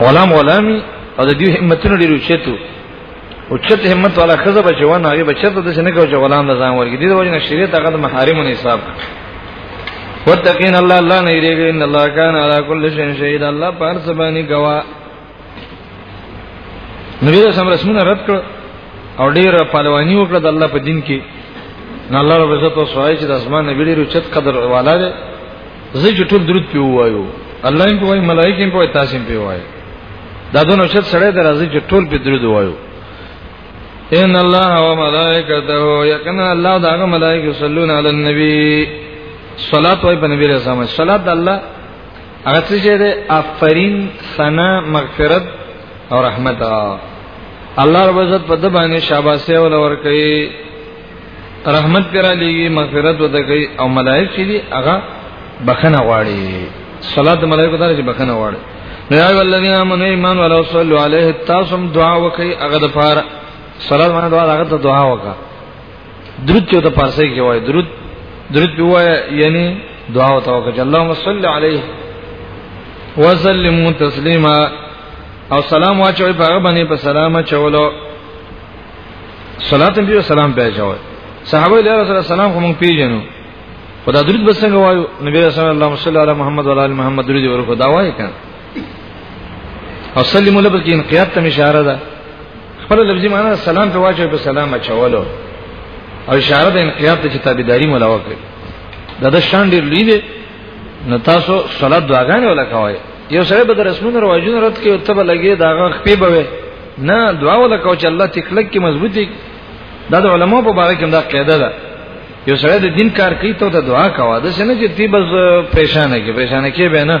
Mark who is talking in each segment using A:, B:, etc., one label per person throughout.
A: غلام غلامي او د دې همتونو ډیر اوچتو او چت همت والا خزه بچونه هغه بچته د څنګه کوي غلام د ځان ورګي دي د وجه شریعت هغه د محارم نه حساب وتقین الله الله نه یریږي ان الله کان علی کل شیء شهید الله پر سبانی گوا نبی رسول رسمونه رد کړ او ډیر پهلوانی وکړه د الله په دین کې نو الله رب عزت او سوای چې د اسمان نبی ډیر چت قدر والا دی زه چې ټول درود په وایو الله یې په وای ملائکه یې په وای تاسو یې په وای دا دونو چت سره درازي چې ټول په درود وایو ان الله وملائکته یقینا الله دا هغه ملائکه صلون علی النبی صلوات وای په نبی رسول الله صلوات الله هغه څه چې ده افرین ثنا مغفرت او رحمت الله رب عزت په د باندې شاباسه ول ور کوي رحمت کرا لګي مغفرت وته کوي او ملائک چې دي هغه بخنه غواړي صلات ملائکه ته چې بخنه غواړي نو یا الذین آمنوا ایمان ولا صلوا علیه تاسو دعا وکي هغه د فار صلات باندې دعا هغه ته دعا وکړه درود چې د پارسي کې وای درود درود په وای یعنی دعا او توکل اللهم صل علیه وسلم تسلیما او سلام واچوي هغه باندې په سلام چولو صلات نبی سلام په چوي صحابه له رسول سلام کوم پیژنو خدا درود بسنګ وایو نبی رسول الله صلی الله علیه محمد و علی محمد درود ورکو دا وایي کنه او سلمو لفظ کې انقیاد ته اشاره ده خپل لفظي معنی سلام په واچو په سلام اچولو او اشاره د انقیاد ته چې تابعداري مولا وکړي دا د شان ډیر لوی دی نو تاسو صلات دعاګانې ولا کوي یو سره به د رسمونو رواجونو رد کې او تبه لګي دا غ خپې بوي نه دعا ولا کو چې الله تکلک کې مضبوطي دا د علماء په باره کې دا قاعده ده یو سره د دین کار کوي ته دعا کوه دا څنګه چې تی بس پریشانه کې پریشانه کې به نه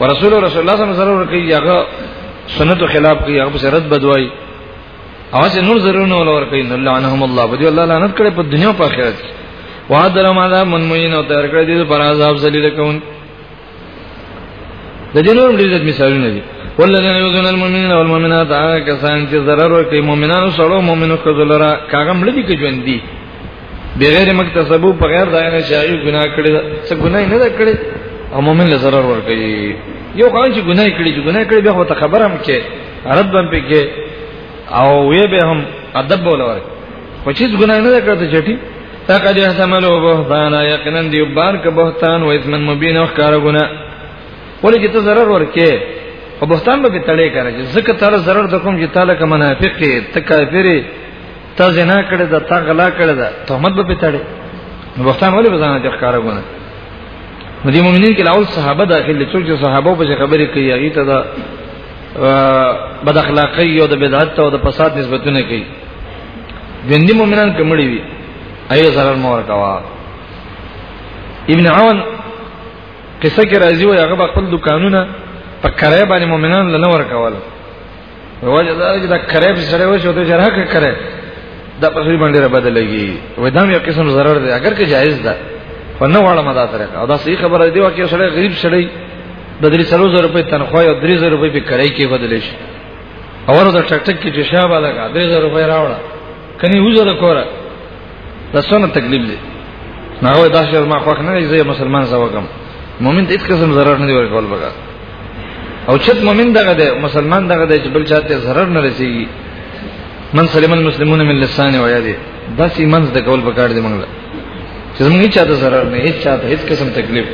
A: ورسول رسول الله صلی الله علیه وسلم ضرر کوي هغه سنت خلاف کوي هغه سره رد بدوي او چې نور ضرر نه ولور کوي الله عنهم الله بدی الله لعنت کړي په دنیا او په آخرت کې وادر ما دا من مين او تر کړي دي پر عذاب ذلیل کون د جنور ملت مثالونه دي والذین یؤذون المؤمنین والمؤمنات هغه کسان چې ضرر ورکوي مؤمنانو سره مؤمنو خذلرا کاغه مړي کې ژوند دي بغیر مکتسبو بغیر دا نه چې هغه ګناه کړی څه ګناه نه ده کړی او مؤمن له zarar ور کوي یو خان چې ګناه کړی چې ګناه کړی به ته خبر هم کې رد هم پکې او وی به هم ادب ولور خو چې ګناه نه ده کړی چټي تا قد احتملوا بهتانا یقینا دی بار ک بهتان و اسم مبین او ښکار ګناه ولې چې ته zarar ور کې او بهتان به تړې کړی ځکه تعالی zarar د کوم چې تعالی ک منافق ته کافری تا زنا کړې ده تا غلا کړې ده تهمت به پتاړي نو بختان ولې بزانه ته ښکارا غونه نو دي مؤمنین کې لاول صحابه داخل دي څوک چې صحابه په خبرې کوي هغه ته دا بد اخلاقی او د بدعت او د فساد نسبتونه کوي ګندي مؤمنان کمړي وي ايو zarar مور کوا ابن عون قصه کې راځي او هغه خپل دکانونه په کرای باندې مؤمنان لنور کول وجه دا چې دا کرب سره وشو ته جره کې کرے دا په غریب باندې بدلږي وې دا یو قسم ضرر دی اگر که جایز ده خو نه واړه مدا طریقه او دا صحیح خبره دی واکه سره غریب سره د 3000 روپۍ تنخواه او 3000 روپۍ په کرای کې بدل شي اور دا ټک ټک کې چې شابه لگا 3000 روپۍ راوړه کني وزره کوره دا څونه تکلیف دی نه وای دا شر ما خوښ نه دی زه مسلمان زوګم مؤمن ته هیڅ قسم ضرر نه دی ورکول بګا او چت مؤمن دغه دی مسلمان دغه دی چې بل چاته ضرر نه رسیږي من سلم المسلمون من لسان و یاده بس ایمان د کول پکار دی موږ چې موږ هیڅ چاته ضرر نه هیڅ چاته هیڅ قسم تکلیف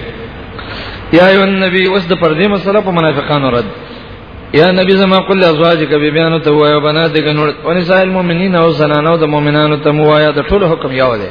A: یا ایو النبی اوس د پردې مسله په منافقانو رد یا نبی زما قل ازواجک بی بیان ته وای او بناتک نور او نساء المؤمنین او زنانو د مؤمنانو ته موایا د ټول حکم یو دی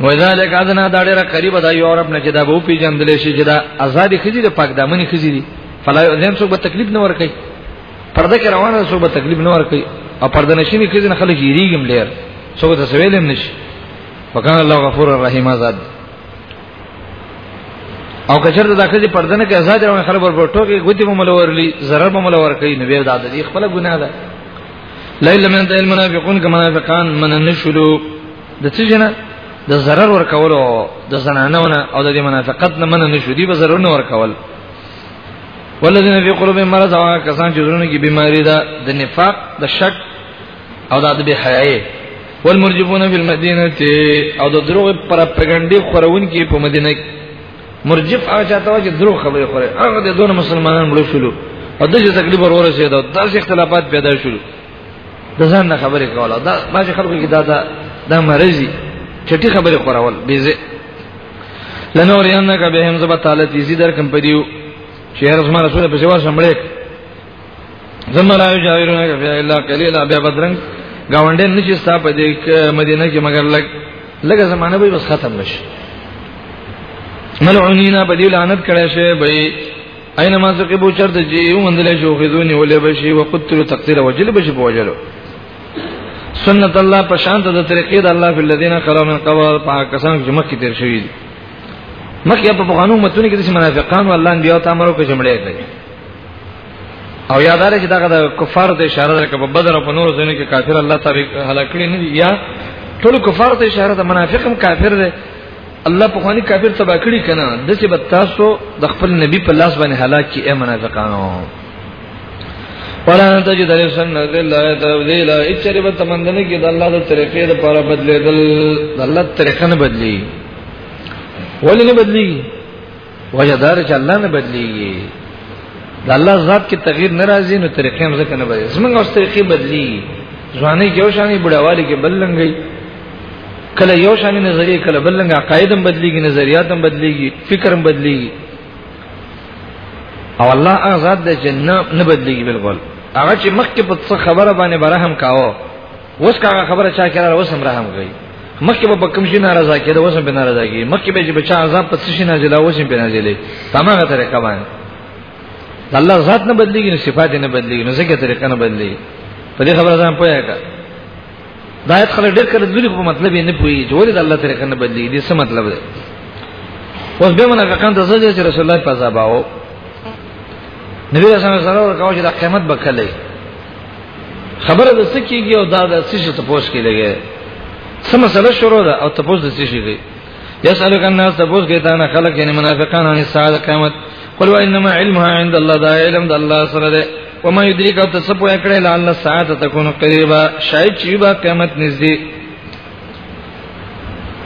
A: وذالک ادنا دا ډیره قریب ده یو رب نه چې دا به پیجندل شي چې دا ازادي خزي د پاک دامنې خزي دي فلا یذن څوک به تکلیف نه ور کوي پرده کې روانه څوک به تکلیف نه ور کوي او پرده نشینی خزي نه خلک یریږم ډیر څوک ته سویل هم نشي وکانه الله غفور الرحیم آزاد او کچر دا خزي پرده نه کې آزاد روان خلک ور ټوکې ګوتی مو ملورلی ضرر مو ملور کوي نو به دا د خپل ګناه ده لیل من المنافقون کما منافقان من نشلو د څه جنا د zarar ورکول او د زنانونه او د منافقت نه مننه نشو دی به zarar نه ورکول ولذین فی قلوبهم مرض او کسان چې زړونو کې بیماری ده د نفاق د شک او د ادب حیاي والمرجفون فی المدینه او د دروغ پروپاګاندا خورون کې په مدینه کې مرجف هغه چاته چې دروغ خبرې خوري هغه د دون مسلمانانو مړ شول او د دې تکلیف ورور سي دا داسې اختلافات پیدا شول د ځان نه خبرې کوله دا باج خلکو کې دا دا د مرزي چټي خبرې خوراول بيزه لنور انک بهم زب تعالی تیزی در کم پدیو چې هر زما رسول په سیوا سمړې زما لا جاویرونه کې الا قلیلا بیا بدرنګ گاونډې نشي ستا په دې مدینه کې مگر لګ لګه زمانه به بس ختم نشي ملعونینا بدیو لعنت کړه شي به اينما ثقبو چرته چې یو مندل شو خذونی ولې بشي وقتل تقدير وجل بشي بوجلو سنت الله په شان ته د طریقې د الله په الذين خلو من قبل پاکستان کې مخکې تیر شوی دي مخکې په بخانو متونه کې د منافقانو الله انبیاء ته امر وکړي جملې کوي او یادار چې دغه د کفار د اشاره ده کبه بدر او نور زنه کې کافر الله تعالی هلاک کړي نه یا ټول کفار ته اشاره ده منافقم کافر ده الله په خواني کافر تبا کړی کنه د څه بتاسو د خپل نبی په لاس باندې هلاک کی اے منافقانو ولا تجد لسن الله تبديلا اچره به تمندنه کې د الله د طریقې د پاره بدلېدل د الله طریقه نه بدلی ولې نه بدلی وجه دار چې الله نه بدلیږي د الله ذات کې تغییر ناراضي نو طریقې هم ځکه نه بدلي زمونږ اوس طریقې بدلی ځواني کې یو شانې بډاوالي کې بلنګي کله یو شانې نظریه کله بلنګ عقاید هم بدلیږي نظریات هم بدلیږي فکر هم بدلیږي او الله هغه ذات دی چې نه نه بدلیږي بالکل هغه چې مخکې په څه خبره باندې برهم کاوه اوس کاغه خبره چا کړه اوس هم رحم کوي مخکې به کوم شي ناراضه کېده اوس هم به ناراضه کېږي مخکې به چې بچا عذاب پڅ شي نازله اوس هم به نازله تمامه طریقه باندې الله ذات نه بدلېږي نو صفات نه بدلېږي نو ځکه طریقه نه بدلېږي په دې خبره ځان پوهه کا دا آیت خلک ډېر کړه دوی په مطلب یې نه پوهیږي چې ولې د الله طریقه نه بدلېږي دې څه مطلب دی اوس به منافقان ته ځل چې رسول الله په عذاب آو نبی رسول الله سره ورکاو چې د قیامت بکلې خبره د څه کیږي او دا د څه شي ته پوس کې لګي سم مسله شروع ده او ته پوس د څه شي کوي یسالک الناس ته پوس کې دا نه خلک یعنی منافقان ان ساعه قیامت قل وانما علمها عند الله دا علم د الله سره ده وما يدريك او تسبو اکړه لعل الساعه تكون قريبا شاید چې با قیامت نږدې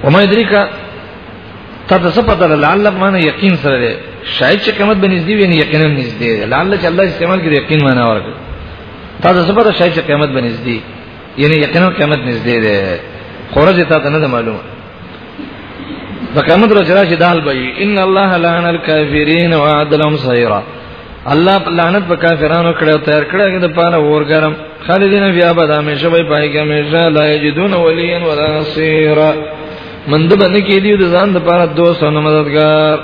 A: وما يدريك تا ته څه پته ده لعل معنا یقین سره ده شاید چې قیامت به نږدې وي نه یقینا نږدې ده لعل چې الله استعمال کړي یقین معنا ورکړي تا ته څه پته شاید چې قیامت به نږدې یعنی یقینا قیامت نږدې ده خورځه تا ته نه معلومه د قیامت ورځ راشي دال به ان الله لعن الکافرین وعد لهم سعیرا الله لعنت په کافرانو کړه او تیار کړه د پاره ورګرم خالدین بیا به د همیشه به پای کې همیشه لا یجدون ولیا ولا نصيرا مند باندې کې دی د ځان د پاره دوست او مددگار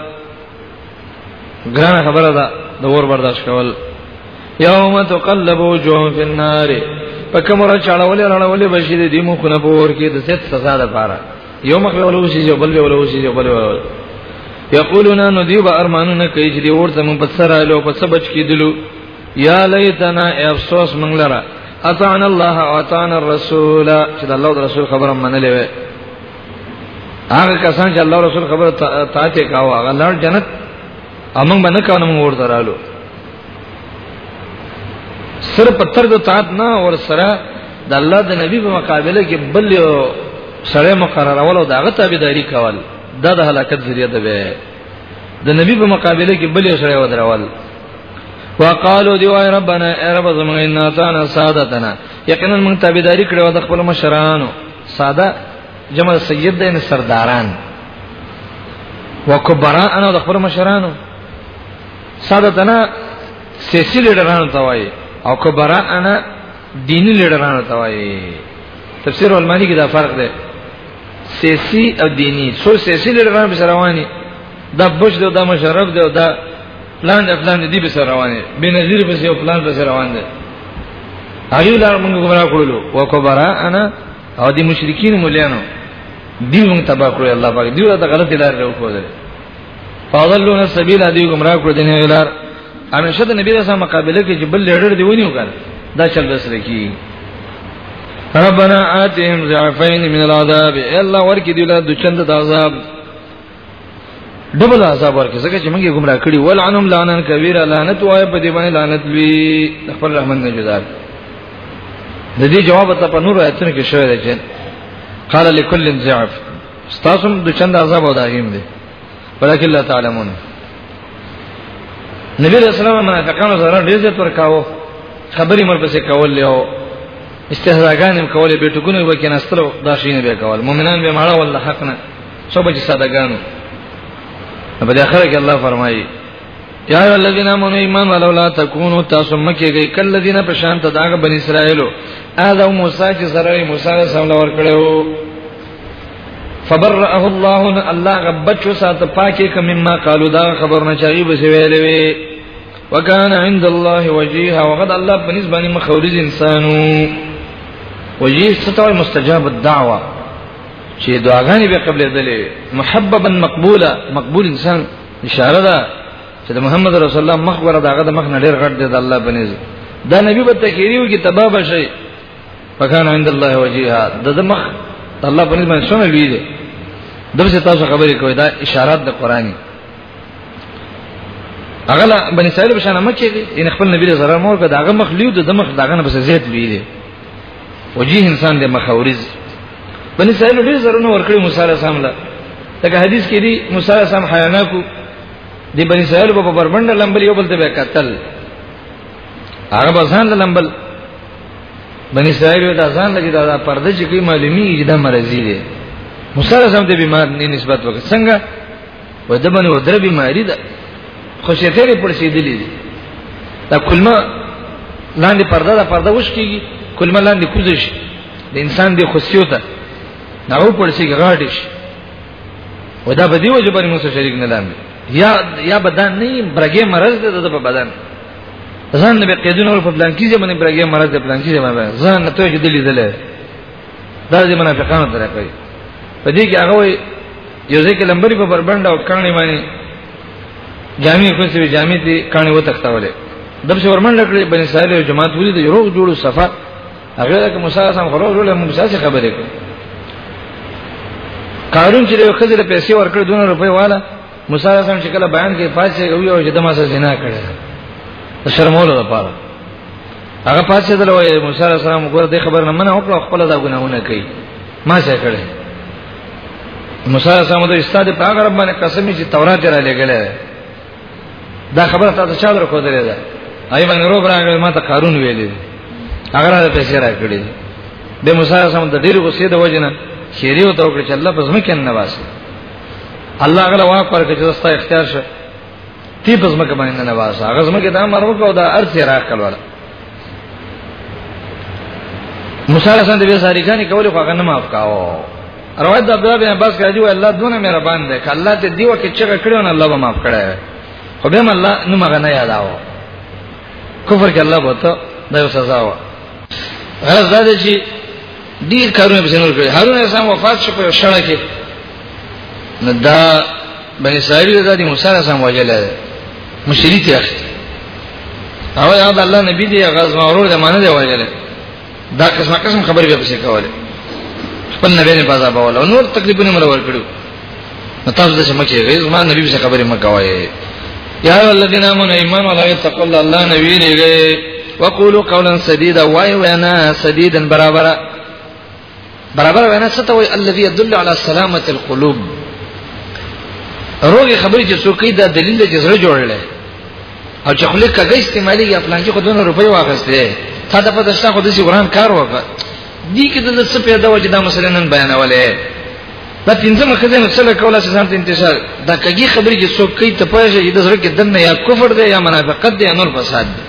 A: ګران خبره ده د ور برداشت کول یوم تقلب وجوه فی النار پکم را چاړولې راړولې بشید دی مو خو نه پور کې د ست سزا ده پاره یو مخ له ولوسی جو بل له ولوسی جو بل یقولون ندیب ارمانونه کوي چې ورته مون په سره له په سبچ کې دلو یا لیتنا افسوس من لرا اطعنا الله واطعنا الرسول چې د الله رسول خبره منلې وي هغه کسان چې الله رسول خبره تاته کاوه هغه لار جنت امنګ باندې کاونه موږ ورته رالو سر پتر د تات نه ور سره د الله د نبی په مقابله کې بل سره مقررول او داغه تابعداري کول دا د هلاکت ذریعہ ده د نبی په مقابله کې بل سره ودرول وقالو دی وای ربنا ای رب زمون ان اتانا سادتنا یقینا من تابعداري کړو د خپل مشرانو ساده جمع سید دین سرداران وکبرا انا د خپل مشرانو سادتنا سیسی لیډرانو ته وای او کبرا انا دینی لیډرانو ته وای تفسیر علمانی کې دا فرق دی سیاسی او دینی سو سیاسی لرغان به رواني دا بوج دی دا مشرف دی دا پلان د پلان دی به رواني به نظیر به یو پلان به روان دی هغه لار موږ ګمرا کړلو وکبرا انا او دي مشرکین مولانو دی موږ تبا کړو الله پاک دی دا غلطی لار راو کوله فاضلون السبيل دې گمراه کړو دې نه لار همیشه د نبی رسول مقابله کې چې بل لړ دی ونیو کړ دا چل بس لکی ربنا آتهم ضعفين من العذاب الله ورکی دی له د چند د عذاب ډبل عذاب ورکه ځکه چې موږ یې گمراه کړی ول عنهم لعنن کبیره لعنت وای په دې باندې لعنت لوی خپل رحمت نه جزاد د دې جواب ته په نور آیتونو کې شوی دی چې قال لكل ضعف ستاسو د چند عذاب او دایم دی ولکه الله تعالی مون نبی رسول الله منافقانو زره ډیر زیات ورکاو خبرې مر پسې کول له استهزاءګان هم کولې به ټکونه وکیناستلو دا شینه به کول مؤمنان به مړه ول حق نه څو بچ سادهګانو په دې اخر کې الله فرمایي یا ایو الذین آمنوا ایمان ولو لا تکونوا تاسو مکه گئی کل الذین پشان ته داغه بن اسرائیلو اذا موسی چې سره موسی سره ور کړو فبرأه الله ان الله غبت شو سات پاکه ک مما قالو دا خبر نه چاغي بس ویلې وی وکان عند الله وجيها وقد الله بالنسبه لي مخورج انسانو وجيه ستوي مستجاب الدعوه چې دعاګانې به قبل دلې محببا مقبولا مقبول انسان اشاره ده چې محمد رسول الله مخ ور داغه د مخ نه ډیر غټ دی د الله بنز دا نبی به تکریو کې تباب شي فکان عند الله وجيها د دمخ الله په نسبت شنو لوی دی دغه تاسو خبرې کوي دا اشارات د قرآني اغلا بني اسرائيل بشان ما کېږي ان خپل نبی له زرا مور کده هغه مخ لیو د دمخ داغه نه بس زیات لوی دی وجيه انسان د مخاورز بني اسرائيل ډېر زرونه ورکړي موسی عليه السلام له لکه حدیث کې دی موسی عليه السلام حیانا کو د بني اسرائيل په بربند لمبل یو بل ته قتل هغه بزان لمبل بنی اسرائیل دا ځان لګی دا پرده چې کوي معلومیږي دا مرضی دی مسلسم ته بیمار نه نسبت وکړ څنګه و د باندې و در بیماری ده خو شیطان پر سیدلی دي دا کلمه لاندې پرده دا پرده وش کیږي کلمه لاندې کوزش د انسان دی خوسیو ته دا و پر سیږي غاډش و دا بدیو جبر موسی شریک نه لاندې یا یا بدن نه برګه مرز ده د بدن ځان به قیدونه ور په پلان کې ځمنه برګه مرز په پلان کې ځمنه ځان نه ته چې دلی دله دا د منافقانو تر کوي په دې کې هغه یو ځکه لمبري په بربند او کاني باندې جامع خو سوي جامع دي کاني و تختاولې دبش ورمن لکړي بني ساحل او جماعت ولې د روغ جوړو صفه هغه د موسی سم خروج ولې موږ ساسي خبرې کوي قارون چې یو خزر پیسې ورکړ 200 روپۍ والا موسی علیہ السلام چې کله بیان کې پاتې یو یو چې دمه سره زنا کړي شرمولو لپاره هغه پاتې دل وای موسی علیہ السلام ګور دې خبر نه منه او خپل دا ګناونه کوي ما څه کړي موسی علیہ السلام د استاد په هغه رب باندې قسم چې تورات را لګلې دا خبره تاسو چا درکو درې ده آی باندې روب راغلی ما ته قارون ویلې هغه را پیسې را کړې د موسی علیہ السلام د ډېر غصې د وجنه شیریو توکل چې الله په ځمکه نه واسي الله غلا واک ورکړي چې ستا اختیار شه تی په زمکه باندې نه واسه هغه زمکه دا مرو کو دا ارث راخل ولا موسی علیہ السلام د بیساری جانی کولې خو هغه نه معاف کاوه روایت د عبدالله بن عباس کې دی الله دونه مهربان دی ک الله ته دی وکه چې کړو نه الله به معاف کړي خو به الله نو مغه نه یاداو کفر کې الله بوته دا یو سزا و غرض دا دی چې ډیر کارونه به څنګه کړی هارون علیه السلام وفات شو په شړه کې نو دا بنی اسرائیل د موسی علیه السلام وجل مشری ته اخته او دا الله نبی دی غزم اورور د معنی دی وجل دا قسمه قسم خبرې به پسې کوله خپل نبی نه بازار باور نور تقریبا مر ور کړو نو تاسو د سم کې غیر ما نبی څخه خبرې مکوای یا الذین آمنوا ایمان ولا یتقوا الله الله نبی لري وقولوا قولا سدیدا وای وینا سدیدا برابر برابر وینا څه ته وای الذی يدل علی سلامه القلوب روغه خبرې چې څوک دا دلیل چې زړه جوړل او چې خلک کګه استعمالي یا پلان کې خودونه روپۍ واغسته تا د پدشتہ خو د قرآن کار وکړ دي کې د څه پیدا و چې دا مسله نن بیانولې دا پنځه مخه ده نو څه کوله چې ځان ته انتشار دا کګي خبرې چې څوک کوي ته پوهه چې د زړه کې دنه یا کفر دی یا منافقت دی یا نور فساد دی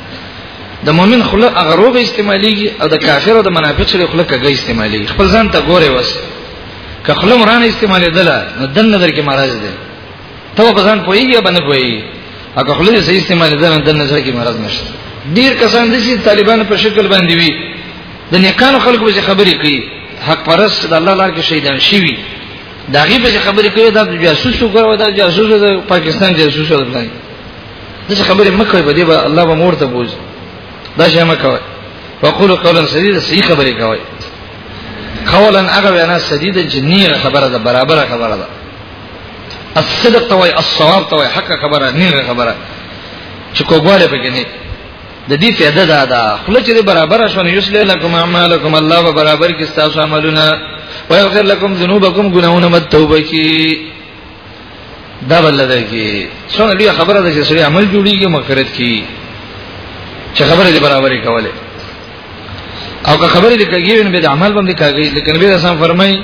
A: د مؤمن خله هغه روغ استعماليږي او د کافر او د منافق سره خله کګي استعماليږي خپل ځان ته ګوره وس که خله مران استعمالې دله نو دنه در کې مرز دی ته په ځان پوهیږي باندې پوهیږي هغه خله دې استعمالې دله دنه سره کې مرز نشته ډیر کسان دي چې طالبان په شکل باندې وي د نیکانو خلکو به خبرې کوي حق پرست د الله لار کې شهیدان شي دا غي به خبرې کوي دا جاسوس وګورو دا جاسوس د پاکستان جاسوس وګورو دا خبرې مکوې به دی به الله به مور ته بوز دا شی مکوې وقولوا قولا سديدا صحیح خبرې کوي قولا هغه وینا سديدا چې نیغه خبره ده برابر خبره ده الصدق توي الصواب توي حق خبره نیغه خبره چې کوګواله پکې نه د دې فائدہ دا ده خپل چې برابر شونه یصلح لكم اعمالکم الله به برابر کې تاسو عملونه ويغفر لكم ذنوبکم ګناونه مت توبه کی دا بل ده کې څنګه لوی خبره ده چې سړي عمل جوړیږي مغفرت کی چې خبره دې برابرې کوله او که خبره دې کوي نو به عمل باندې کوي لکه نبی رسول فرمایي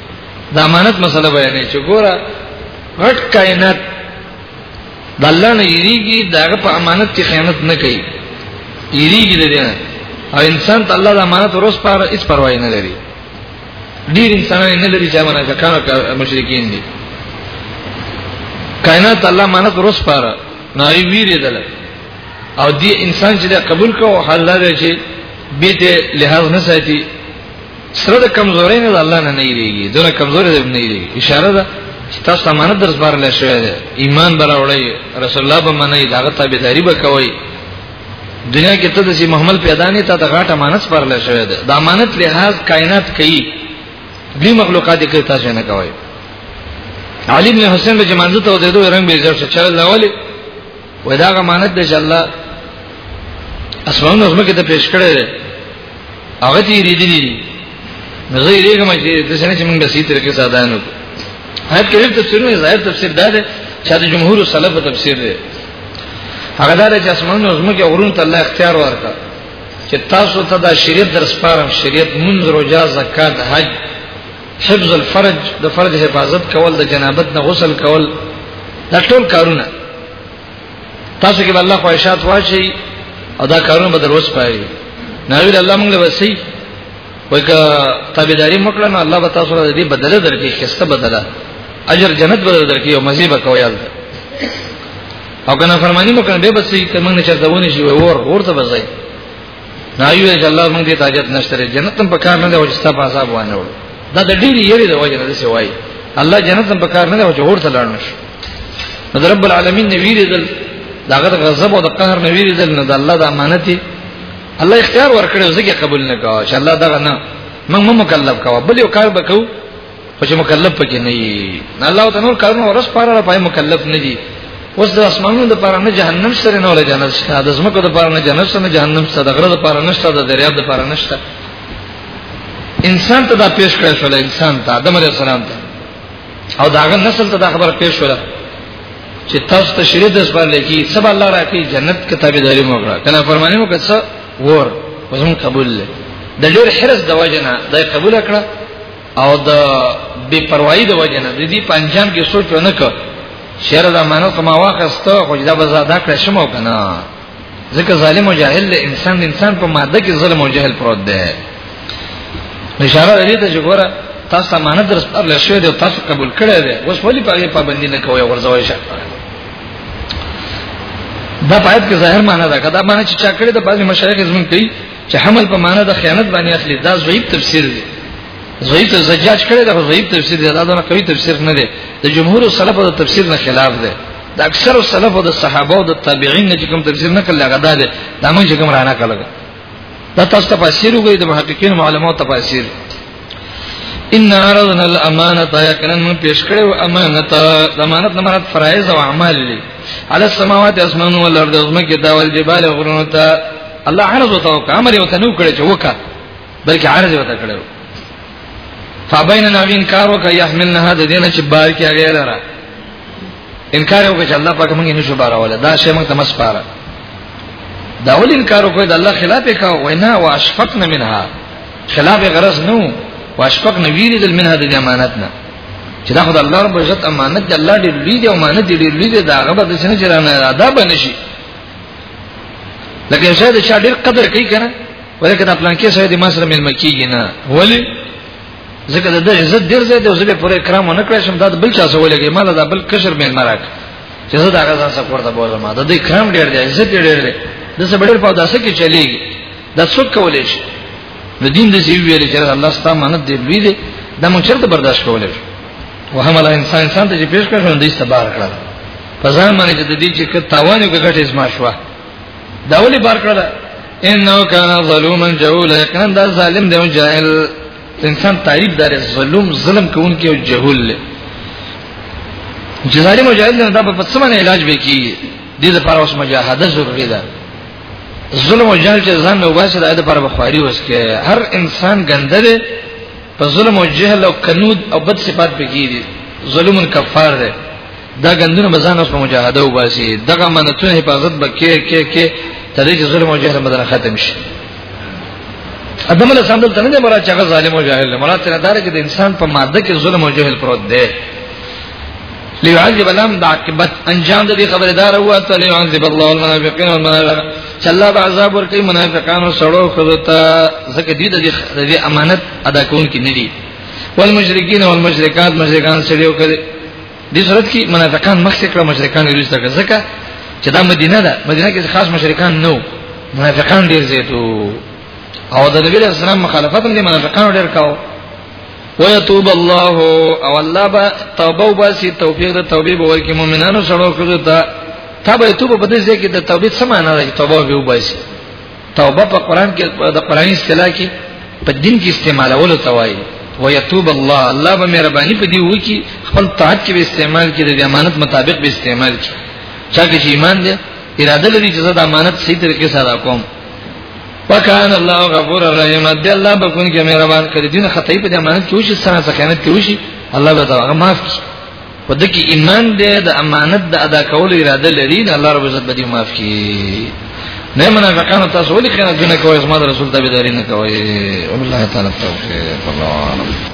A: د امانت مسله بیانې چې ګوره غټ کائنات د الله نه یریږي داغه په امانت کې خیانت نه کوي یریږي د دې او انسان ته الله د امانت ورس پر هیڅ پروا نه لري ډیر انسانان نه لري چې امانت کانو مشرکین دي کائنات الله امانت ورس پر نه ویریدل او دی انسان چې قبول کوو حل لري چې بیت لحاظ نه ساتي سره د کمزوري نه الله نه نه یریږي دغه کمزوري دې نه یریږي اشاره ده چې تاسو امانت درس بار لې شوی دی ایمان براوړی رسول الله به منئ داغه تابعداري به کوي دنیا کې ته د سي محمد پیدا نه ته د غاټ امانت پر لې شوی دی د امانت لحاظ کائنات کوي دې مخلوقات کې تاسو نه کوي علي بن حسین به جمانځ ته ودېدو رنگ به ځړ شو چې لاولې وای دا غمانت دی چې الله اسمانونو زمکه ته پیش کړی دی هغه دې ریدلی دي نو زه یې رېګم چې د څنګه چې موږ د سې طریقې ساده نه کو هر کله تفسیرونه ظاهر تفسیر دا دی چې د جمهور سلف تفسیر دی هغه دا چې اسمانونو زمکه غرون ته الله اختیار ورکړ چې تاسو ته دا شریعت درس پارم شریعت منذ روزه زکات حج حفظ الفرج د فرج حفاظت کول د جنابت نه غسل کول دا ټول کارونه تاسو کې الله خواهشات واشي او دا کارونه به دروس پای ناویل الله موږ له وسی وکه تابعداري مکړه نو الله به تاسو له دې بدله درکې خسته بدله اجر جنت بدله درکې او مزيبه کویال او کنه فرمانی مکړه به بسې کمن نه چرته ونی شي ور ورته بځای دا یو چې الله موږ دې تاجت نشته جنت هم پکار نه دی او چې ستاسو عذاب وانه وړي دا د ډېری یری د وجه نه څه وایي الله جنت هم پکار نه دی او چې اور ته لاړ نشي نو رب العالمین نبی رضل داغه غضب او د قهر نبی رضل نه د الله د امانت الله اختیار ورکړي ځکه قبول نه کاوه چې الله دغه نه موږ مکلف کاوه بل یو کار وکاو خو چې مکلف پکې نه وي نه الله تعالی نور کارونه ورس پاره پای مکلف نه دي اوس د اسمانونو د پاره نه جهنم سره نه ولا جنت شته د زمکو د پاره نه جنت سره نه جهنم شته د غره د پاره نه شته د دریاب د پاره نه شته انسان ته دا پیش کړی شو انسان ته آدم علیه السلام ته او داغه نسل ته دا خبره پیش شو چې تاسو ته شریعت د سپار لکی سب الله راکی جنت کتابی داری مو کړه کنه فرمانی مو کړه ور وزم قبول له د ډیر حرس د وجنه د قبول کړه او د بے پروايي د وجه نه د دې پنجاب کې سوچ نه کړ شهر د امانو کما واخسته خو دا به زاده کړ شمو کنه ځکه ظالم او جاهل له انسان د انسان په ماده کې ظلم او جهل پروت دی اشاره لري ته جوړه تاسو امانت درس پر لښوی دی تاسو قبول کړی دی اوس ولې په هغه پابندی نه کوی ورځوي شه دا پایت کې ظاهر معنا ده کدا معنا چې چا کړی د بعضی مشایخ زمون کوي چې حمل په معنی د خیانت باندې اخلي دا ضعیف تفسیر دی ضعیف زجاج کړي دا ضعیف تفسیر دی دا نه کوي تفسیر نه دی د جمهور سلف د تفسیر نه خلاف دی د اکثر سلف د صحابه او د تابعین نه کوم تفسیر نه کړل غدا دی دا موږ کوم رانه کړل دا تاسو تفسیر وګورئ د محققین علماء تفسیر ان عرضنا الامانه یقینا من پیش کړو امانت امانت نه مراد فرایض او اعمال دي علی السماوات اسمان او الارض زمکه دا ول جبال غرونه ته الله عرض وتو امر یو تنو کړی چې وکا بلکې عرض وته کړو فبین نوین کار وکا یحملنها د دینه چې بار کې هغه لره انکار وکړي چې الله پاک موږ نه شو باراوله دا شی موږ تمس پاره دا ول انکار وکړي د الله خلاف وکاو وینا واشفقنا منها خلاف غرض نو واشفق نویر دل منها د امانت نه چې دا خدای الله رب عزت امانت دی الله دې لوی دی امانت دې لوی دی دا غبر د سنې چرانه ادا بنشي لکه شه د چا ډیر قدر کوي کنه ولکه دا پلان کې سره د ما سره ملم کیږي نه ولی ځکه د عزت ډیر زیات دی او زه به پوره کرام نه کړم شم دا بل چا سره ولګي مال دا بل کشر مې مراک چې زه دا غزان سره ورته بولم دا د کرام ډیر دی عزت ډیر دی د څه ډیر په داسه کې چلیږي دا څوک کولای شي نو دین د زیو ویل چې الله ستاسو مانت دی لوی دی دا مونږ چرته برداشت کولای شو وهمل انسان انسان ته چې پیش کړو نو دې صبر کړل په ځان باندې چې د دې چې کتاوان یو ګټه اسما شو دا ولې بار کړل انه کان ظلوما جهولا کان دا ظالم دی او جاهل انسان تعریف دار ظلم ظلم کوونکی او جهول دی جزاري مجاهد نه دا په څه باندې علاج وکي دې لپاره اوس مجاهده ضروري ده ظلم او جهل چې ځان نو باسي د اده پر بخاری اوس کې هر انسان ګنده دی په ظلم او جهل او کنود او بد صفات بګی دي ظلم کفار دی دا ګندونه بزان اوس په مجاهده وباسي دغه منتونه حفاظت بکې کې کې ترې چې ظلم او جهل مدن ختم شي ادم له ساندل تنه مراد چې هغه ظالم او جاهل مراد تر دار کې د انسان په ماده کې ظلم او جهل پروت دی ليعذب الله من عاقبت انجام دې خبره دار هوا ته ليعذب الله المنافقين والمنافقات چې الله به عذاب ورکړي منافقانو سړو خدتا زکه دې دې امانت ادا کون کې ندي والمشرکین والمشرکات مشرکان سړیو کړي دې صورت کې منافقان مخ څخه کړه مشرکان یې لسته ځکه چې دا مدینه ده مدینه کې خاص مشرکان نو منافقان ډیر زیاتو او د نبی رسول الله مخالفت هم د منافقانو ډیر کاو ويتوب الله او الله با توبه وباسي توفیق د توبې به ورکړي مؤمنانو سره کوي ته توبه توبه په دې ځای کې د توبې څه معنی ده توبه به وباسي توبه په قران کې د قرآني اصطلاح کې په دین کې استعمالول ته وایي ويتوب الله الله به مهرباني په دې وکي خپل طاعت کې به استعمال کړي د امانت مطابق به استعمال کړي چا کې ایمان دی اراده لري چې زه د امانت صحیح طریقې سره کوم وکان الله غفور الرحیم دی الله بكون کې مهربان کړي دین خطای په دې معنی چې وشي سره ځکانه ته وشي الله به تعالی معاف کړي په دې کې ایمان دې د امانت د ادا کولو اراده لري نه الله رب عزت به دې معاف کړي نه منافقان تاسو ولې کنه جنہ کوي زما رسول ته بيداری نه کوي والله تعالی توفیق الله اعلم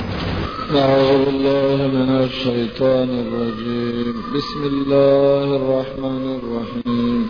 B: أعوذ بالله من الشيطان الرجيم بسم الله الرحمن الرحيم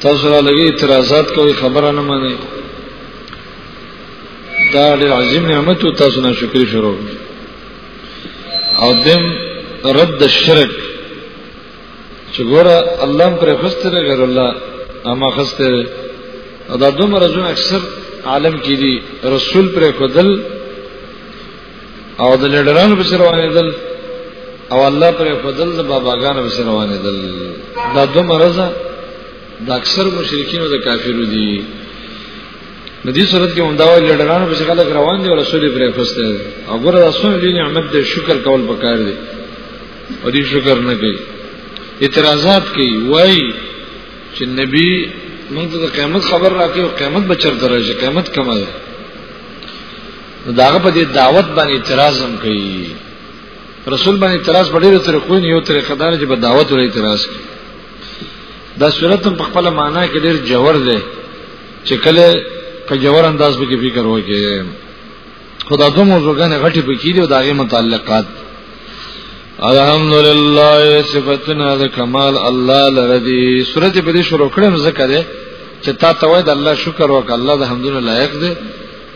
B: تاسو را لګي اعتراضات کوي خبره نه مانی دا ډېر عظیم نعمت او تاسو نه شکر شروع او دیم رد الشرک چې ګوره الله پر خستره غیر الله اما خستره دا دومره ځون اکثر عالم کې دي رسول پر خدل او د لیډرانو په سر باندې دل او الله پر فضل د باباګانو په سر باندې دل دا دوه مرزه د اکثر مشرکین او د کافرو دي د دې صورت کې همدا وایي لیډرانو په شکل روان دي او رسول پر فسته او ګره رسول دې نعمت دې شکر کول پکار دي او دې شکر نه کوي اعتراضات کوي وایي چې نبی موږ ته قیامت خبر راکې او قیامت بچر درځي قیامت کمه ده نو داغه په دې دعوت باندې اعتراض هم کوي رسول باندې اعتراض په ډیرو طریقو نه یو طریقه دار چې په دعوت ولې اعتراض کوي دا صورت هم په خپل معنا کې ډیر جوور دی چې کله په جوور انداز به کې فکر وکړي خدا دوه موضوعګانې غټي پکې دي او داغه متعلقات الحمدلله صفاتنا د کمال الله لردي سورته په دې شروع کړم ذکر ده چې تا ته وای د الله شکر وکړه الله د حمدونه لایق دی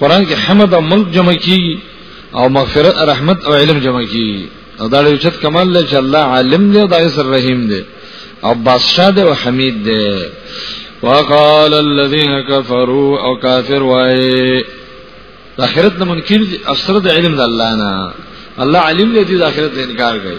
B: قران کې حمد او ملک جمع کیږي او مغفرت رحمت او علم جمع کیږي او دا لوی چت کمال دی چې الله عالم دی او دا سر رحیم دی او بادشاہ دی او حمید دی وقال الذين كفروا او کافر وای اخرت نه منکر افسر د علم د الله نه الله علم دی د اخرت انکار کوي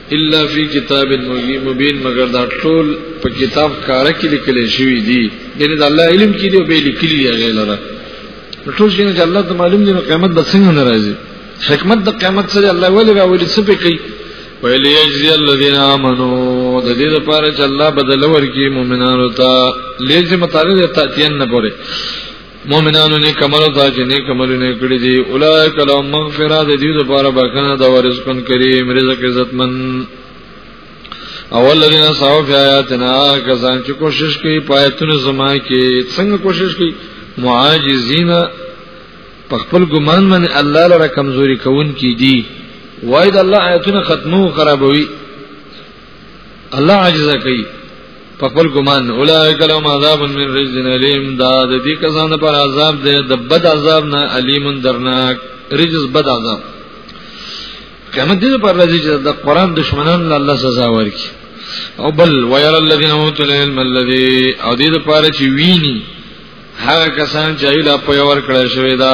B: الا فی کتاب مبین مگر دا ټول په کتاب کاره کې لیکل شوی دی یعنی دا الله علم کې دی او به لیکلی دی هغه لره ټول شي چې الله ته معلوم دی نو قیامت به څنګه ناراضي حکمت د قیامت سره الله ولې راولي څه په کوي ویل یجزی الذین آمنو د دې لپاره چې الله بدل ورکړي مؤمنانو ته لږه متعلق تاتین نه پوره مؤمنانو نه کمل دا چې نه کمل نه کړی دي اولایک لهم مغفرہ د دې لپاره بکنه دا ورزقن کریم رزق عزتمن اول الذين صاحب آیاتنا کسان چې کوشش کوي پایتونه زما کې څنګه کوشش کوي معاجزین په خپل ګمان باندې الله لپاره کمزوري کون کی دي وای د الله آیاتونه ختمو خرابوي الله عجز کوي په خپل ګمان اولایک لهم عذاب من رجز الیم دا د دې کسان پر عذاب دی د بد عذاب نه الیم درناک رجز بد عذاب کمه دې پر راځي چې د قران دشمنان له الله سزا ورکړي او بل وير الذين اوتوا العلم الذي او دې لپاره چې ویني هغه کسان چې ایله په یور کړه شوی دا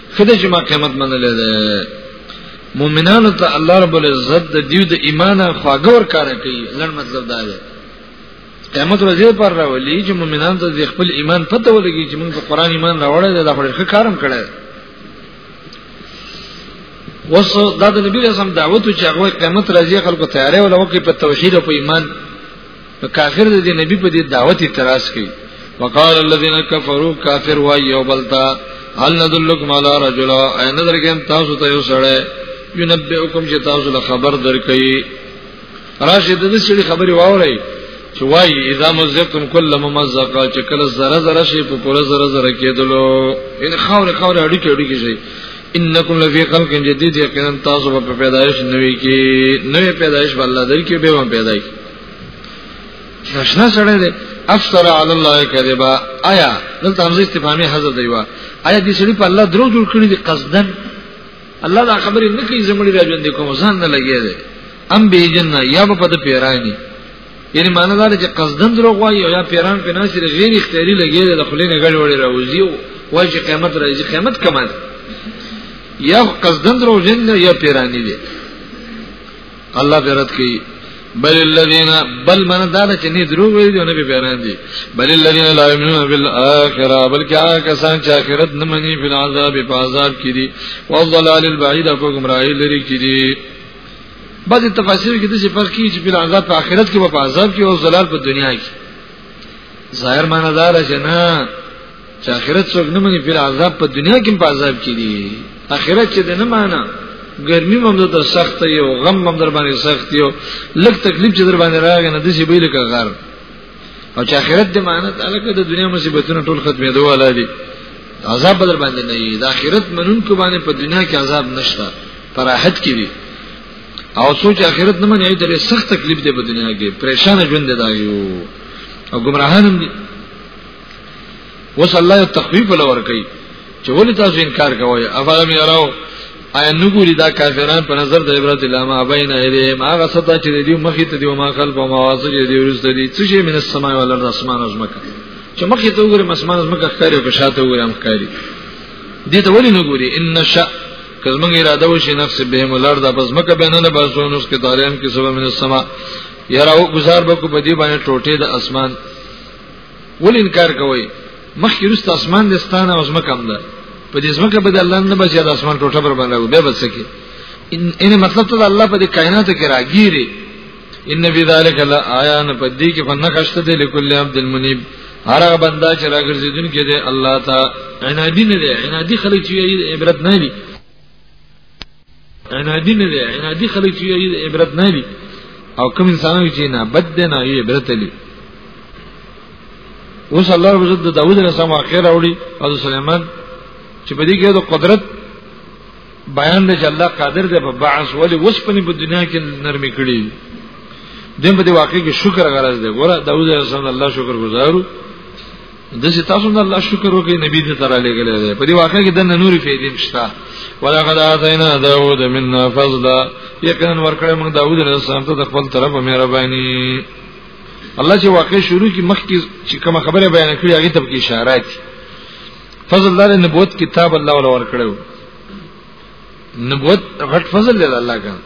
B: خدای چې ما قیامت منلې ده مؤمنانو ته الله رب العزت د دیو د ایمان خواګور کار کوي لړ مطلب دا دی قیامت ورځې پر راولي چې مؤمنان ته د خپل ایمان پته ولګي چې موږ په قران ایمان راوړل دا خو ښه کارم کړی وس دا د نبی رسول دعوت چې هغه قیامت راځي خلکو تیارې ولوکي په توحید او په ایمان نو کافر د نبی په دې دعوت اعتراض کوي وقال الذين كفروا كافر وایو بلتا هل ندلکم علی رجلا عین درګم تاسو ته یو سړی ينبئکم چې تاسو له خبر درکې راشد د سړي خبري واوري چې وای اذا مزقتم كل ممزقا چې کله زره زره شي په پوره زره زره کېدلو ان خاور خاور اډی کې اډی کې شي انکم لفی خلق جدید یقینا تاسو په پیدایش نوې کې نوې پیدایش بل الله درکې به هم پیدایش نشنا سره دی افسر علی الله کذبا آیا دلته همزه استفهامي حذف دی وا آیا دې سړي په الله درو جوړ کړی دی قصدن الله دا خبرې نه کوي زمړي راځوند کوم ځان نه لګي دی ام به جننه یا په د پیرانی یعنی معنی دا چې قصدن درو غوايي او یا پیران په ناشره غیر اختیاري لګي دی د خلینو غړ وړي راوځي او وایي چې قیامت راځي قیامت کمال یا قصدن درو جن یا پیرانی دی الله غیرت کوي بل الذين بل من دا چې نه درو ویل دی نه به بیان دي بل الذين لا يؤمنون بالاخره بلکې هغه کسان چې اخرت نه مني په عذاب په عذاب کې دي او ضلال البعید په گمراهی لري کې دي بعض تفاسیر کې د څه فرق کیږي چې په عذاب په آخرت کې په عذاب کې او ضلال په دنیا کې ظاهر معنی دار چې نه چې اخرت څوک نه مني په عذاب په دنیا کې په عذاب کې دي اخرت چې نه معنا ګرمي هم د سخت یو غم هم در باندې سخت یو لږ تکلیف چې در باندې راغی نه د شي بیل کا غر او چې اخرت دې معنا تعالی کې د دنیا مصیبتونو ټول ختمې دوه ولا دي عذاب بدر باندې نه دی د اخرت منون کو باندې په دنیا کې عذاب نشته فراحت کې دي او سوچ اخرت نه منې د سخت تکلیف دې په دنیا کې پریشان ژوند دی دا یو او گمراهان هم دي وس الله یو تخفیف لور کوي چې ولې تاسو انکار کوئ افغه مې راو آیا نګوري دا کافران په نظر د عبرت علامه بین ایدهم هغه ستا چې دی مخې ته دی او ما خلف او مواصل دی ورسته دی څه شي من السماء والارض اسمان او زمکه چې مخې ته وګورم اسمان او زمکه ښکاري او شاته وګورم ښکاري دې ته ولې نګوري ان شاء کزمنګ اراده وشي نفس بهم الارض پس مکه بینه باسون اس کې تاریم کې سبب من السماء یراو گزار بکو بدی باندې ټوټه د اسمان ول انکار کوي مخکې رست اسمان د ستانه او زمکه هم ده په دې زمکه به د الله نه بچي د اسمان ټوټه پر باندې به بس کی ان ان مطلب ته الله په دې کائنات کې راګيري ان فی ذلک لا آیان پدې کې فن خشته دې لكل عبد المنیب هر هغه بندا چې راګرځیدون کې دې الله تا عنادی نه دې عنادی خلک چې عبرت نه دي عنادي نه دی عنادي خلک چې عبرت نه دي او کوم انسانان چې نه بد دی نه یې عبرت لري اوس الله رب عزت د داوود علیه السلام واقع راوړي او د سليمان چې په دې کې د قدرت بیان دی چې الله قادر دی په بعث ولی وسپنې په دنیا کې نرمي کړي دیم په دې واقع کې شکر غرض دی ګوره داوود علیه السلام الله شکر گزارو د چې تاسو د الله شکر وکړئ نبی دې تر لګل دی په دې واقع کې د نوري فائدې مشتا ولقد اتینا داوود منا فضلا یقینا ورکړې موږ داوود علیه السلام ته د خپل طرف مهرباني الله چې واقع شروع کی مخکې چې کوم خبره بیان کړې هغه ته کې اشاره دي فضل دار نبوت کتاب الله ولا ورکړو نبوت غټ فضل دی الله کړه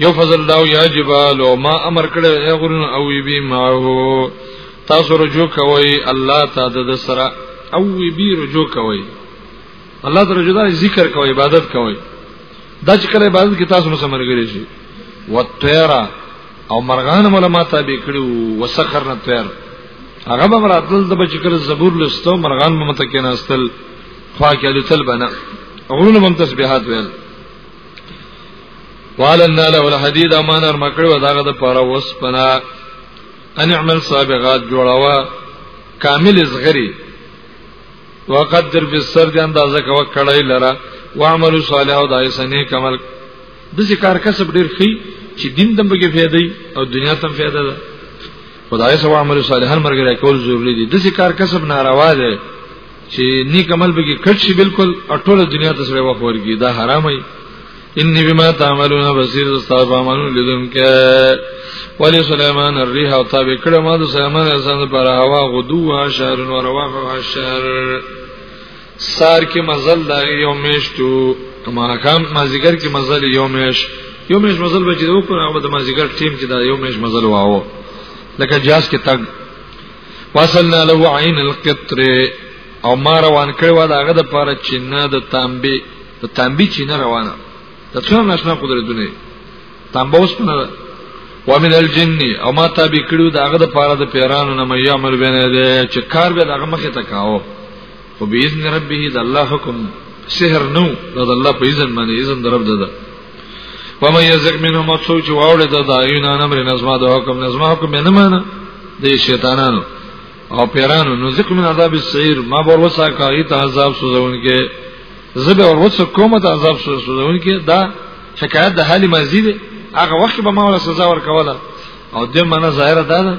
B: یو فضل الله یا جبال او ما امر کړی اے غرون او وی بی ماهو تاسو رجوع کوی الله تعالی د سره او وی بی رجوع کوی الله تعالی رجوع دا ذکر کوی عبادت کوی دا چې کله عبادت کې تاسو مسمر غری شي وتیرا او مرغان مولا ما تابع کړو وسخرنا تیر هغه به مراتل د بچکر زبور لستو مرغان متکیناستل خوا کې د تل بنا غرون مم تسبیحات ویل والنا له الحديد امان ار مکړو داغه د پاره وس پنا ان عمل سابقات جوړاوا کامل زغری وقدر فی السر دی اندازه کو کړی لرا واعمل صالح او دایسنی کمل د ذکر کسب ډیر خي چې دین دم بګی فائدې او دنیا تم فائدہ ده خدای سو عمل صالحان مرګ راکول ضروری دي د ذکر کسب ناروا ده چې نیک عمل به کې کټ شي بالکل ټول دنیا ته سره وخت ورګي دا حرام دی انی بما تعملون بصیر استاد عملون لدم کې ولی سليمان الريح او تابع کړه ما د سليمان انسان پر هوا غدو او شهر او رواح او شهر سار کې مزل دا یو میشتو ما کام ما ذکر کې مزل یو میش یو میش مزل بچو پر هغه د ما ذکر ټیم کې دا یو میش مزل واو لکه جاس کې تک وصلنا له عین القطر او ما روان کړی و دا هغه د پاره چې نه د تانبي د تانبي چې نه روانه د څو نشنا قدرتونه تانبه اوس نه ومن الجن او ما تابع کړو دا هغه د پاره د پیرانو نه مې عمل بنه دي چې کار به دغه مخه تکاو خو باذن ربه د الله حکم سحر نو دا د الله په اذن باندې اذن درب ده وما یزک منه مڅو چې واوړې د دایونه امر نظم د حکم نظم حکم نه مانه د شیطانانو او پیرانو نو ذکر من عذاب السعیر ما بور وسا کاری ته عذاب سوزون کې زبه اور وسو کومه ته عذاب سوزون کې دا شکایت د حال مزید هغه وخت به ما ولا سزا ورکوله او د منه ظاهر ده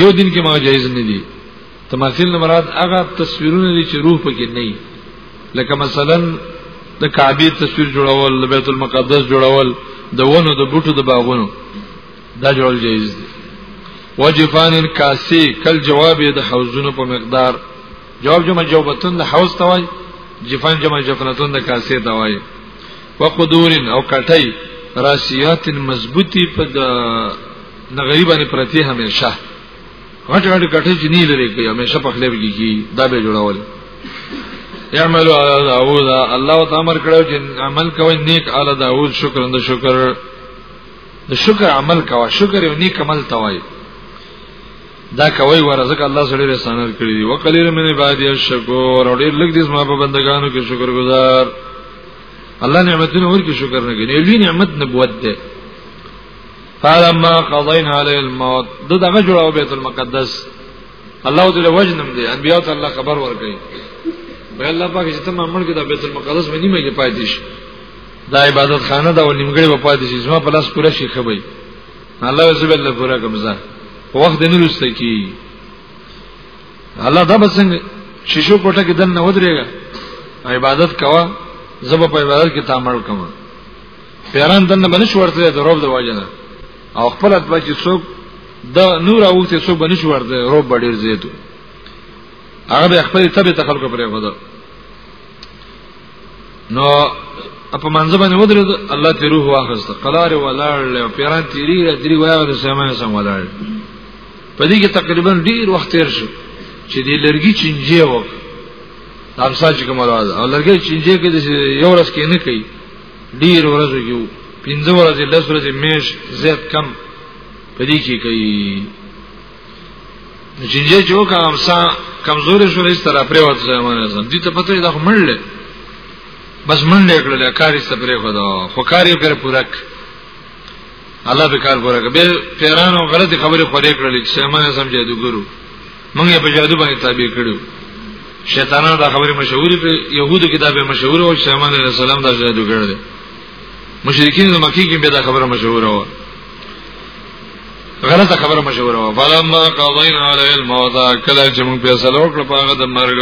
B: یو دین کې ما جایز نه دي تماثيل نه مراد هغه تصویرونه دي چې روح پکې نه وي لکه مثلا د کعبه تصویر جوړول د بیت المقدس جوړول د ونو د بوټو د باغونو دا جوړول جایز دي وجفان الکاسی کل جواب د حوزونو په مقدار جواب جمع جوابتون د حوز توای جفان جمع جفنتون د کاسی توای وقدور او کټی راسیات مضبوطی په نه غریبانه پرتی همیشه غټ غټ کټه چې نه لري کوي همیشه په خلې بږي دا به جوړول اعملوا على داوود الله تعالی امر کړو چې عمل کوي نیک علي داوود شکر اند شکر د شکر عمل کوه شکر یو نیک عمل توای دا کوي ورزق الله سره رسانه کړی دی وقلیل من عبادی الشکور او ډیر لږ دي زما په بندگانو کې شکر گزار الله نعمتونه ورکړي شکر نه کوي لوی نعمت نبوت ده فلما قضينا عليه الموت د دغه جوړاو بیت المقدس الله دې وجنم دې انبیاء ته الله خبر ورکړي به الله پاک چې تم امر کې د بیت المقدس باندې مې کې پاتې شي دا عبادت خانه دا ولنګړي په پاتې شي زما په لاس پوره شي خبي الله عز وجل پوره کمزه وخت دې نه لسته کی الله دا بسنګ شیشو کوټه کې دن نه ودرېګا عبادت کوا زب په عبادت کې تعامل کوم پیران دنه بنش ورته د روب د واجنه او خپل د بچی څوک د نور او ته څوک بنش ورته روب ډیر زیاتو هغه به خپل تبه تخلق پرې غوډه نو په منځ باندې ودرې الله ته روح واخسته قلار ولاړ پیران تیری درې وایو د سمه سم ولاړ په دې کې تقریبا ډیر وخت تیر شو چې دې لرګي چنجي وک همسا چې کوم راز او لرګي چنجي کې یو ورځ کې نه کوي ډیر ورځې یو پنځه ورځې لس ورځې میش زیات کم پدې کې کوي جنجه جو کا امسا کمزورې شو نه ستاره پرې وځه زمانه زم دي ته پته ده مړل بس منډه کړل کاری سپرې خو دا خو کاری پر پورک الله به کار پورک به پیرانو غلط خبره خورې کړلې چې سمانه سمجه دي ګورو موږ یې په جادو باندې تابع کړو شیطانانو دا خبره مشهوري په يهودو کتابه مشهور او شیطان علیه السلام دا جادو کړل مشرکین د مکی کې به دا خبره مشهوره و غلطه خبره مشهوره و فلما قضینا علی الموت کله چې موږ فیصله وکړه په هغه د مرګ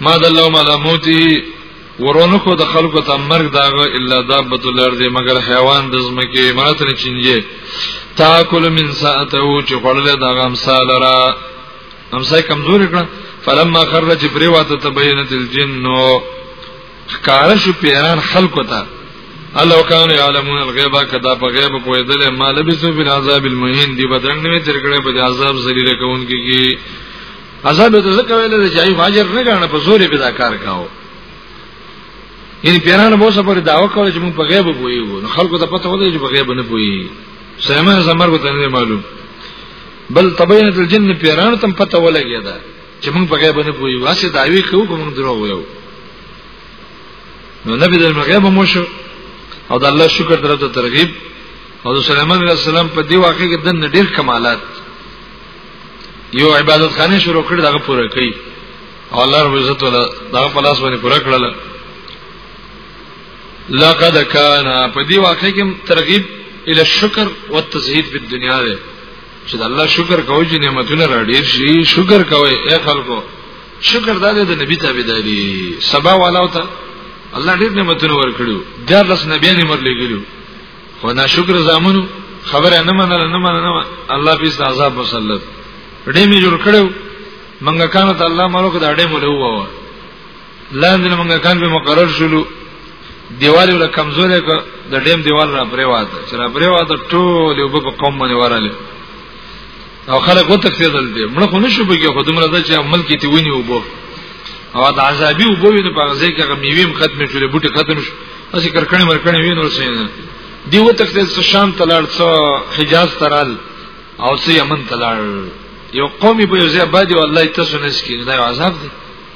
B: ما دلهم علی موتی ورونه خو د خلکو ته مرګ داغه الا دابت الارض مگر حیوان د زمکه مرته نه چینجه تاکل من ساعته چې خړل داغه امثال را امثال کمزور کړه فلما خرج پریواته تبینت الجن خکار شو پیران خلکو ته الله کانو یعلمون الغیب کدا په غیب پویدل ما لبسو بالعذاب المهین دی بدرنګ نه تر کړه په عذاب ذلیل کون کې عذاب ته ځکه ویل دي چې ایوب اجر نه غاڼه په زور به دا کار کاوه یعنی پیرانو به څه پر داوا کوله چې موږ په غیب پویو نو خلکو ته پته ولګي چې په غیب نه پوي سیمه زمر به تنه معلوم بل تبینت الجن پیرانو تم پته ولګي دا چې موږ په غیب نه پوي واسه داوی کوو کوم درو ویو نو نبی د غیب مو شو او د الله شکر درته ترغیب او د سليمان عليه السلام په دی واقع کې د ډېر کمالات یو عبادت خانه شروع کړ دغه پوره کړي او الله رب عزت ولا دغه پلاس باندې پوره کړل لقد کان په دې واقع کې ترغیب ال شکر او تزهید په دنیا ده چې د الله شکر کوو چې نعمتونه را ډیر شي شکر کوي اے خلکو شکر دا د نبی تابعداري سبا والا او ته الله ډیر نعمتونه ورکړو د لس نبی نعمت لګیلو خو ناشکر زامنو خبره نه منله نه منله الله پیس عذاب مسلط ډې می جوړ کړو منګه کانو ته الله مالو کړه ډې مولې وو لاندې منګه کان به مقرر شولو دیوال له کمزورې کو د ډیم دیوال را پرې واته چې را پرې واته ټول یو په قوم باندې وراله او خلک وتښتیدل دي مړ خو نشو بګي خو دومره ده چې عمل کې تی ونی وبو او د عذابي وبو نه په غزه کې غمیویم ختم شول بوټي ختم شو اسی کرکنه مرکنه وین ورسېنه دی وتښتید څو شام تلار څو حجاز ترال او څو یمن تلار یو قومي په یوځای باندې والله تاسو نس کې دا عذاب دی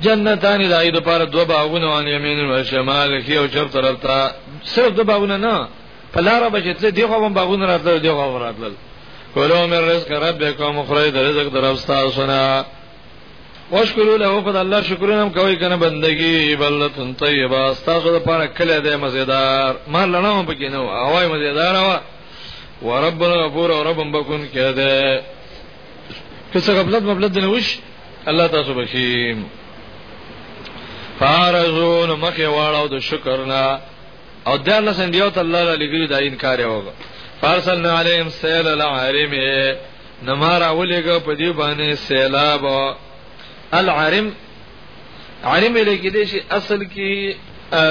B: جنتان دای د پاره دوه باغونه وان یمین او شمال کې او چپ طرف ته صرف دوه باغونه نه په لار به چې دی خو هم باغونه راتلل دی خو راتلل کولو مې رزق ربکم خړې د رزق درستا سنا واشکرو له په الله شکرونه هم کوي کنه بندگی بلتن طیبه تاسو د پاره کله د مزیدار مال نه هم پکې نه هواي مزیدار وا وربنا غفور او ربم بكون کده کسه غفلت مبلد نه وش الله تاسو بخي فارزون مخه واړو د شکر نه او دا الله څنګه یو تعالی له لګری دا انکار یو فارسلنا علیهم سیل العرم
A: نمار اولیګه په دی باندې سیلاب العرم عرم لکه دې شي اصل کې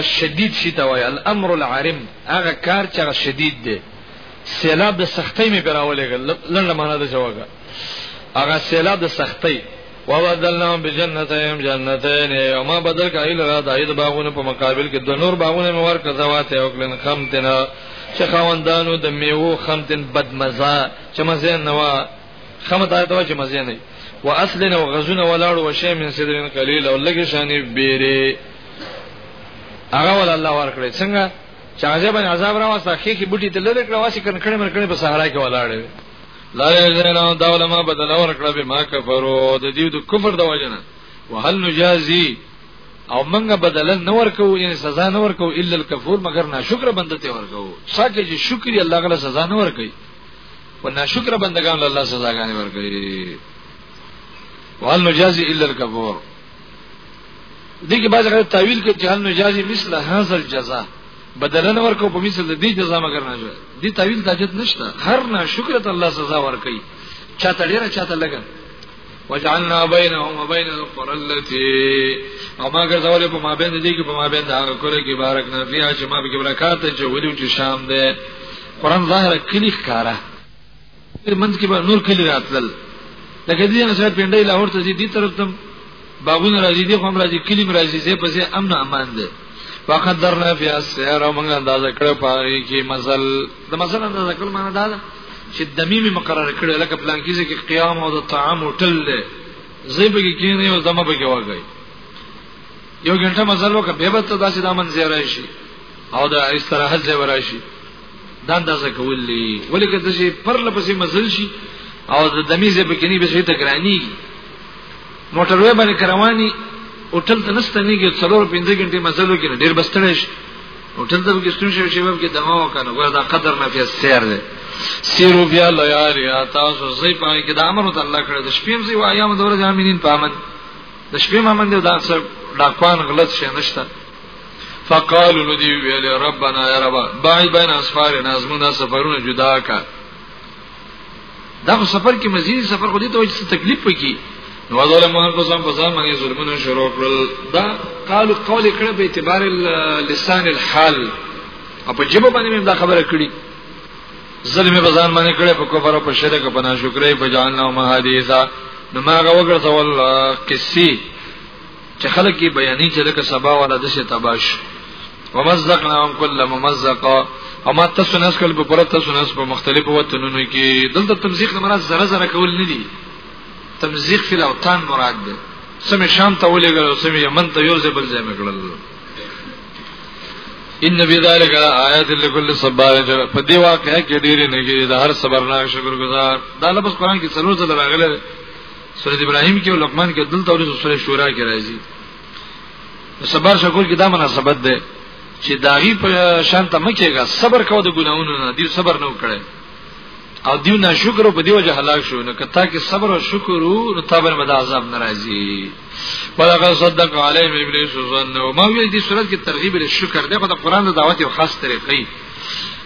A: شدید شي ته وای الامر العرم هغه کار چې شدید دی سیلاب د سختۍ می براولېګل لنډه معنا ده جوابه هغه سیلا د سختۍ وبدلناهم بجنتهم جنتين وما بدل کایل را دایته باغونه په مقابل کې د نور باغونه مور کزواته او کلن خمتنا چې خواندانو د میوه خمتن بدمزه چې مزه نوا خمت آیته چې مزه نه و اصلنا وغزنا ولاړو وشي من سدرن قليل او لګي شانې بیره هغه ول الله ورکړي څنګه چې عذاب عذاب راوسته خېخي بوټي ته لری کړه واسي کنکړې مرکړې په صحرا کې ولاړې لا یزنا داول ما بدل اور کړه به ما کفرو د دې د کفر د وجنه وهل نجازي او منګه بدل نه ورکو یعنی سزا نه ورکو الا الکفور مگر ناشکر بنده ته ورکو ساکه چې شکر الله غلا سزا نه ورکي و ناشکر بندگان الله سزا غانې ورکي وهل نجازي الا الکفور دغه بعض غره تعویل کې چې هل نجازي مثل هاذا الجزاء بدلنه ورکو په مثل د دې جزا مگر نه جوړ دي تعویل د حاجت نشته هر نه شکر ته الله سزا ورکي چاته ډیره چاته لګا وجعلنا بينهم وبين القرى التي وما غزول په ما بین دي کې په ما بین دا کړه کې بارک نه فيها چې ما به برکات چې ولې چې شام ده قران ظاهر کلی ښکارا منځ کې به نور کلی راتلل لکه دې نه سره پنده لاهور ته دي طرف تم باغونه راځي دي هم راځي کلی راځي زه پسې امن امان ده وقدرنا فی السیر او موږ اندازه کړو پاره کې مزل د مزل اندازه کول معنی دا ده چې د میم مقرره کړو لکه پلان کې چې قیام او د طعام او تل ده زیب کې کې نه او دمه به کې وګړي یو ګنټه مزل وکړه به به ته داسې د امن زیرای شي او د استراحت زیرای شي دا اندازه کول دي ولې کته چې پر لپسې مزل شي او د دمیزه په کې نه به شي ته ګرانی موټر وې باندې کروانی هوټل ته نسته نیږي څلور پنځه غنټې مزل وکړي ډیر بستنه شي هوټل ته کې ستون شي شباب کې دغه وکنه ګور دا قدر نه پیس سیر دی سیرو بیا لیاری تاسو زی پای کې د امر ته الله کړی د شپې زی وایام د ورځې امینین پامن د شپې مامن دی دا څه ډاکوان غلط شي نشته فقالوا ندی ویل ربنا یا رب باعد بین اسفار نازمنا سفرونه جدا کا دا خو سفر کې مزید سفر خو دې ته وجه تکلیف وکي نو ازل مهر په ځم په ځم باندې ظلمونه شروع کړل دا قالو قول کړه په اعتبار لسان الحال په جبه باندې دا خبره کړي ظلم په ځان باندې کړه په کفر او په شرک په ناشکرۍ په جهنم او مهادیثا نو ما غوګرځول قصي چې خلک یې بیانې چې لکه سبا ولا د شه تباش ومزقناهم كل ممزق او ما تاسو نس کول په پرته تاسو نس په مختلفو وطنونو کې دلته تمزیق مراد زره زره کول نه دي تمزیق فی الاوطان مراد ده سمې شام ته ولېګل او سمې یمن ته یو ځبل ځای مګړل ان فی ذلک آیات لكل صبار په دی واقعې کې ډېرې نه کې د هر صبرناک شکر گزار دا لفظ قران کې څلور ځله راغلی سورۃ ابراهیم کې او لقمان کې دلته او سورۃ شورا کې راځي صبر شکر کې دا مناسبت ده چې داغي په شان ته مکیږي صبر کو د ګناونو نه دی صبر نه وکړي او دیو نه شکر په دیو جه هلاک شو نو کته کې صبر او شکر نو تابر مد عذاب ناراضي ولقد صدق عليهم ابليس ظن او ما وی دي صورت کې ترغیب له شکر ده په قران د دعوت یو خاص طریقې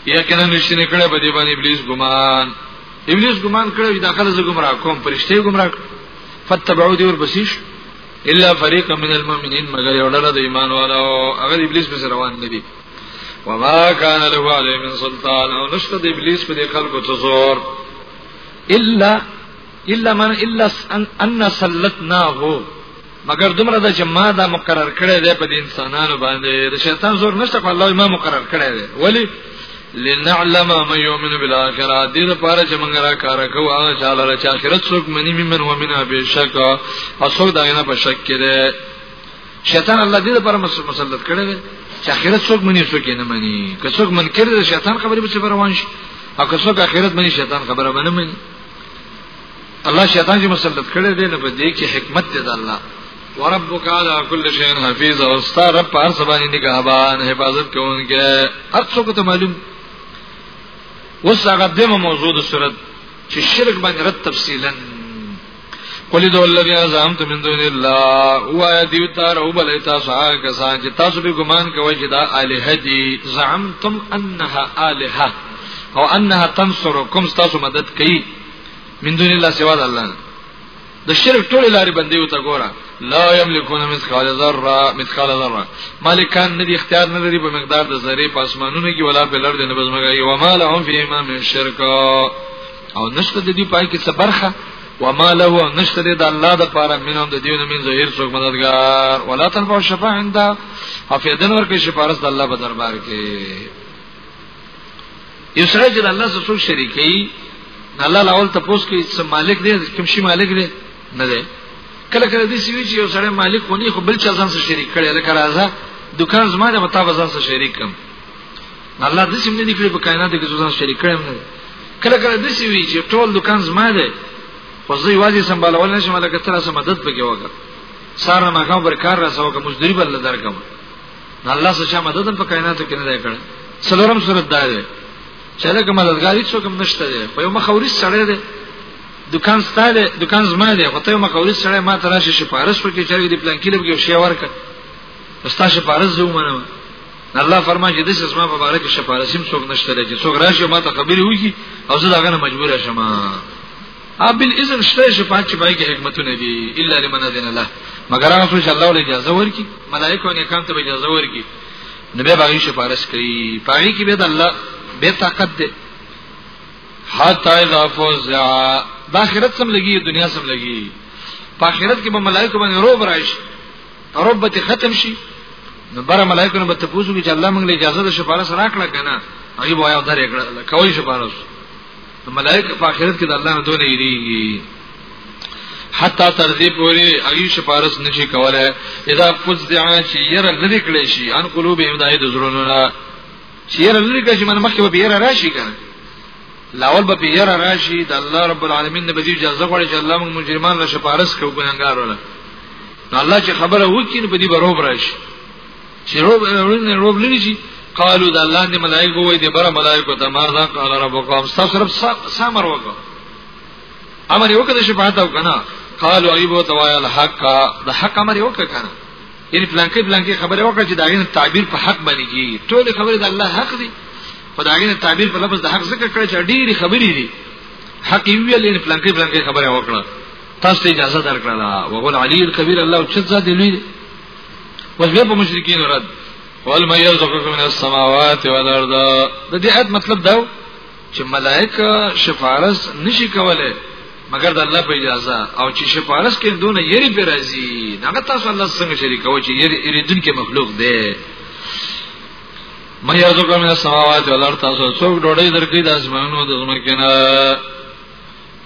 A: یقینا نشینه کړه په دې باندې ابلیس ګمان ابلیس ګمان کړو چې داخله زه ګمرا کوم پرشته ګمرا فتبعو دی ورپسیش الا فريق من المؤمنين مگر یو ډله د ایمان والو هغه ابلیس به روان نه دي وما كان له عليه من سلطان او نشته د ابلیس په دې خلکو ته زور الا الا من الا ان سلطناه مګر دومره ده چې ما دا مقرر کړی دی په دې انسانانو باندې د شیطان زور نشته په الله ما مقرر کړی دی ولی لنعلم من يؤمن بالاخره دې لپاره چې موږ را کار کوو هغه چاله چې اخرت څوک منی ممن و منا بشک او څوک دا نه په شک کې دی شیطان الله دې لپاره مسلط کړی دی چې اخرت څوک منی څوک نه منی که څوک منکر دی شیطان خبرې به څه روان شي او که څوک اخرت منی شیطان خبره باندې منی الله شیطان چې مسلط کړي دی نو په دې کې حکمت دی د الله وربک علی کل شیء حفیظ او ستا رب په هر څه باندې نگهبان حفاظت کوونکی هر څوک ته معلوم اوس هغه دمه موضوع د صورت چې شرک باندې رد تفصیلا قل دو الذي ازمت من دون الله هو يدي تار او بل تاسو هغه کسان چې تاسو به ګمان کوئ چې دا الہ دي زعمتم انها الہ او انها تنصركم تاسو مدد کوي من دون الله سوا د الله د شرک ټول لارې بندې وته ګوره لا یملکون مثقال ذره مثقال ذره مالکان نه دي اختیار نه لري په مقدار د ذره په اسمانونو کې ولا په لړ د نه بزمګي و ما لهم فی امام الشرک او نشته د دې پای کې صبرخه و ما له نشته د الله د پاره مینوم د دیونه من زهیر څوک مددگار ولا تنفع شفاعه عنده حفیدن ورکه شفارس د الله په دربار کې یو سره چې الله سره څوک شریکي الله لاول ته پوس کې چې مالک دی کوم شي مالک دی نه دی کله کله دې سوي چې یو سره مالک ونی خو بل چا ځان سره شریک کړي لکه راځه دکان زما د مطابق ځان سره شریک کم الله دې سم نه نکړي په کائنات کې ځان شریک کړم نه کله کله دې سوي چې ټول دکان زما دی خو زه یوازې سمبالول نشم لکه تر سم مدد پکې وکړ سارنه ما کوم پر کار راسو کوم مزدوری بل درکم نه الله څخه مدد په کائناتو کې نه دی کړی څلورم صورت دا دی چې لکه مددګار هیڅ کوم نشته دی په یو مخوري سره دی دکان ستاله دکان زما دی خو ته مخوري سره ما ته راشي شپارس وکړي چې دې پلان کې لږ شی ورکړه استا شپارس زو منم الله فرمایي چې د اسما په اړه کې شپارسیم څوک نشته دی چې څوک راشي ما ته خبري وکړي او زه دا غنه مجبور شم ا بل اذن شته شفاعت چې پای کې حکمتونه دي الا لمن اذن الله مگر هغه څوک چې الله ولې اجازه ورکي ملائکه نه کام ته اجازه ورکي نو به باغی شفارس کوي پای کې به د الله به طاقت ده حتا اذا فزع د اخرت سم لګي دنیا سم لګي په اخرت کې به ملائکه باندې روب راشي ربته ختم شي نو بره ملائکه نو به تاسو کې چې الله موږ له اجازه د شفارس راکړه کنه هغه بیا او درې کړه کوي شفارس ملائکه په آخرت کې د الله نه دونه یریږي حتا تر دې پورې ایو شفارس نشي کولای اذا فزع شي ير لری کړي شي ان قلوب یمدای د زړونو نه شي ير لری کړي شي من مخکې به ير راشي کنه لاول به ير راشي د الله رب العالمین د بجې اجازه غواړي چې الله موږ مجرمان له شفارس کوو ګناګار ولا الله چې خبره وکړي په دې بروبر شي چې روب ورنه روب لري شي قالو د الله دې ملائکه وای دې بره ملائکه ته ما ذا قال ربکم تاسو رب سامر وکړه امر یو کده شفاعت او کنه قالو ایبو توایا الحق د حق امر یو کنه یعنی پلانکی پلانکی خبره وکړه چې دا غین تعبیر په حق باندې کیږي ټول خبره د الله حق دي خدایګین تعبیر په لفظ د حق ذکر کړی چې ډېری خبرې دي حق ویل یعنی پلانکی پلانکی خبره وکړه تاسو ته اجازه درکړه وغول علی الکبیر الله چې ذات دی لوی اوس به په مشرکین رد ول مې یرزقکم من السماوات والارض د دې آیت مطلب دا چې ملائکه شفارس نشي کولای مګر د الله په اجازه او چې شپارس کې دونه یری پر راځي هغه تاسو الله څنګه شریک او چې یری اریدون کې مخلوق دی مې یازو کومه سماوات ولر تاسو څوک ډوړې درکې د اسمانونو د زمکه نه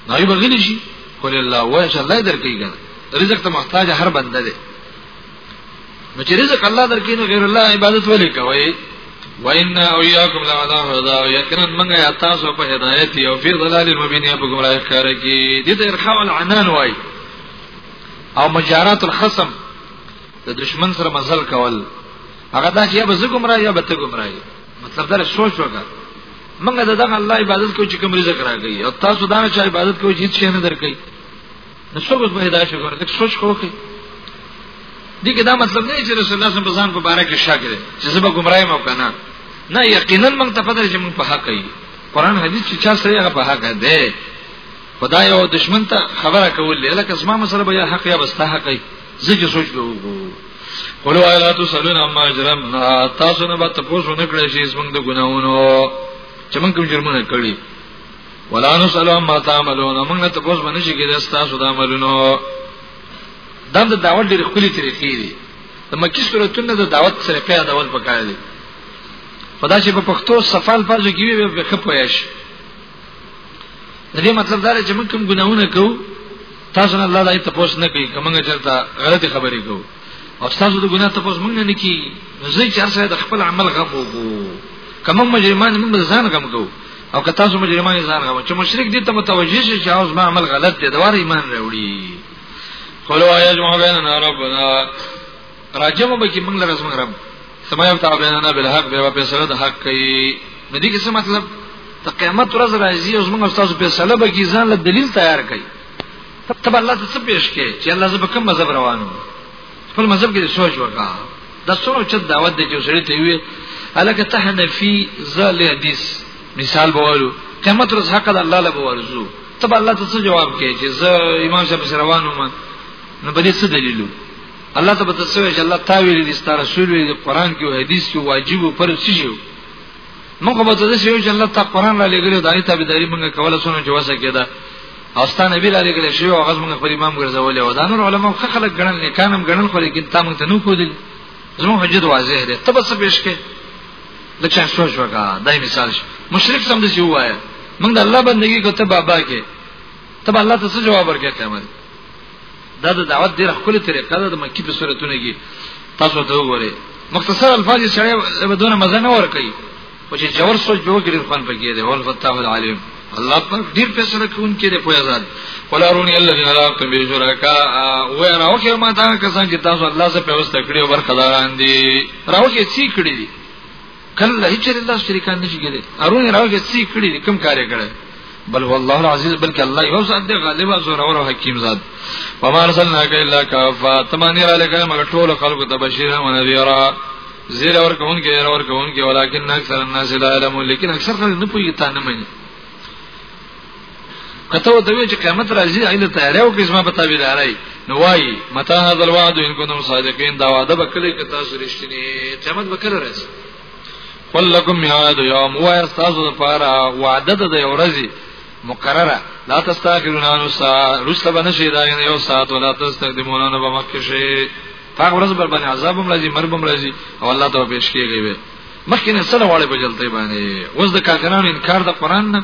A: نه یو بغلی شي قل الله وای چې الله درکې کنه رزق ته محتاج هر بنده دی نو چې رزق الله درکې نو غیر الله عبادت ولې کوي وان او یاکم لعلى هدى یقینا من یا تاسو په هدایت او فی ضلال مبین یا په گمراه کار کې دې ته ارخاء العنان وای او مجارات الخصم د دشمن سره مزل کول هغه دا چې یا به زه گمراه یا به ته گمراه مطلب دا سوچ وکړه موږ د دغه الله عبادت کوو چې کوم رزق راکړي او تاسو دا نه چې عبادت کوئ چې هیڅ نه درکړي نو څوک به هدایت شي ورته سوچ کوی دي کې دا مطلب نه چې رسول الله صلی الله علیه وسلم په باره کې شک لري چې زبر گمراهي مو کنه نه یقینا موږ ته پته چې موږ په حق یو قران حدیث چې چا سره هغه په حق ده خدای او دشمن ته خبره کول لکه زما مسله به حق یا بسته حق زه چې سوچ کوم قولو آیاتو سلون اما اجرم تاسو نه بات پوسو نکړی شي زمونږ د ګناونو چې مونږ کوم جرمونه کړی ولا نو سلام ما تعملون مونږ ته پوس باندې شي کې تاسو د عملونو دا د دعوت ډېر خولي طریقې دي د مکی سورتونه د دعوت سره په دعوت پکاره دي خدا چې په پښتو سفال فرض کیږي به خپویش د دې مطلب دا دی چې موږ کوم ګناونه کوو تاسو نه الله دای ته پوښتنه نه کوي کومه چرته غلطي خبرې کوو او تاسو د ګناه ته پوښتنه موږ نه کوي نو زه چې هرڅه د خپل عمل غم وکړو کوم مجرمان موږ ځان غم کوو او که تاسو مجرمان ځان غم چې مشرک دي ته متوجه شي چې اوس ما عمل غلط دی دواره ایمان راوړي قولوا یجمع بیننا ربنا راجمه به کې موږ لره زموږ رب سما یو تعبیرنا بالحق به په سره د حق کوي نو دې کې څه مطلب ته قیامت ورځ راځي او موږ تاسو په سره به کې ځان له دلیل تیار کړي تب الله ته څه پیش کړي چې الله زب کوم مذهب روانو خپل مذهب کې سوچ وکا دا څونه چې دعوت دې چې سړی ته وي الکه ته حنفي زل حدیث مثال بوالو قیامت ورځ حق د الله له بوالو
B: تب الله ته څه جواب کړي چې زه امام صاحب روانو ما نو بلې څه دلیلو الله ته پته سوې چې الله تعالی ویلي دي ستاره رسول ویلي قرآن کې او حدیث کې واجب او فرض څه شي موږ به څه شي چې الله تعالی قرآن را لګړي دایي تابعداري موږ کوله سونه چې وسه کېده او ستانه نبی را لګړي شی او غز موږ پر امام ګرځولې او دا نور علما خو خلک ګڼل نه کانم ګڼل خو لیکن تا موږ ته نو کو دي زموږ حجت واضح ده تب څه پیش کې لکه سوچ وکا دای مثال شي مشرک سم دې وایا موږ د الله بندگی کوته بابا کې تب الله ته څه جواب ورکړي قیامت دا د دعوت ډیره خپل طریقه ده د مکی په صورتونه کې تاسو ته وګورئ مختصر الفاظ سره بدون مزه نه ور کوي او چې جوړ سوچ به وګړي خپل پکې دی ول فتاح العلیم الله پر ډیر فیصله کوونکی دی پوهه ځان ولارونی الذین لا تبی شرکا و راوخه ما دا کسان چې تاسو الله سره پیوسته کړی او برخداران دي راوخه سی کړی دي کله هیڅ الله شریکان نشي کېدی ارونه راوګه سی کړی کوم کار یې کړی بل والله العزيز بلکې الله یو ذات دی غالب او زور او حکیم ذات وما ارسلناك الا كافا تمانی را لګل مگر ټول خلق ته بشیر او نذیرا زیر اور کون کې اور کون کې ولکن اکثر الناس لا علم لیکن اکثر خلک نه پوهیږي تا نه مانی کته ته وی چې قیامت راځي ایله تیارې او کیسه په تعبیر راي نو وای متا هذا الوعد ان كنتم صادقين دا وعده وکړي که تاسو رښتینی قیامت وکړه راځي ولکم میعاد یوم و استاسو لپاره وعده ده یو ورځي مقرره لا تستاخرون عن الساعه رسل بنشي دا یو ساعت ولا تستقدمون نه بمکه شي هغه ورځ بر باندې عذاب هم راځي مرګ هم راځي او الله ته پیش کیږي مخکې نه سره واړې په جلتې باندې وز د کاکرانو انکار د قران نه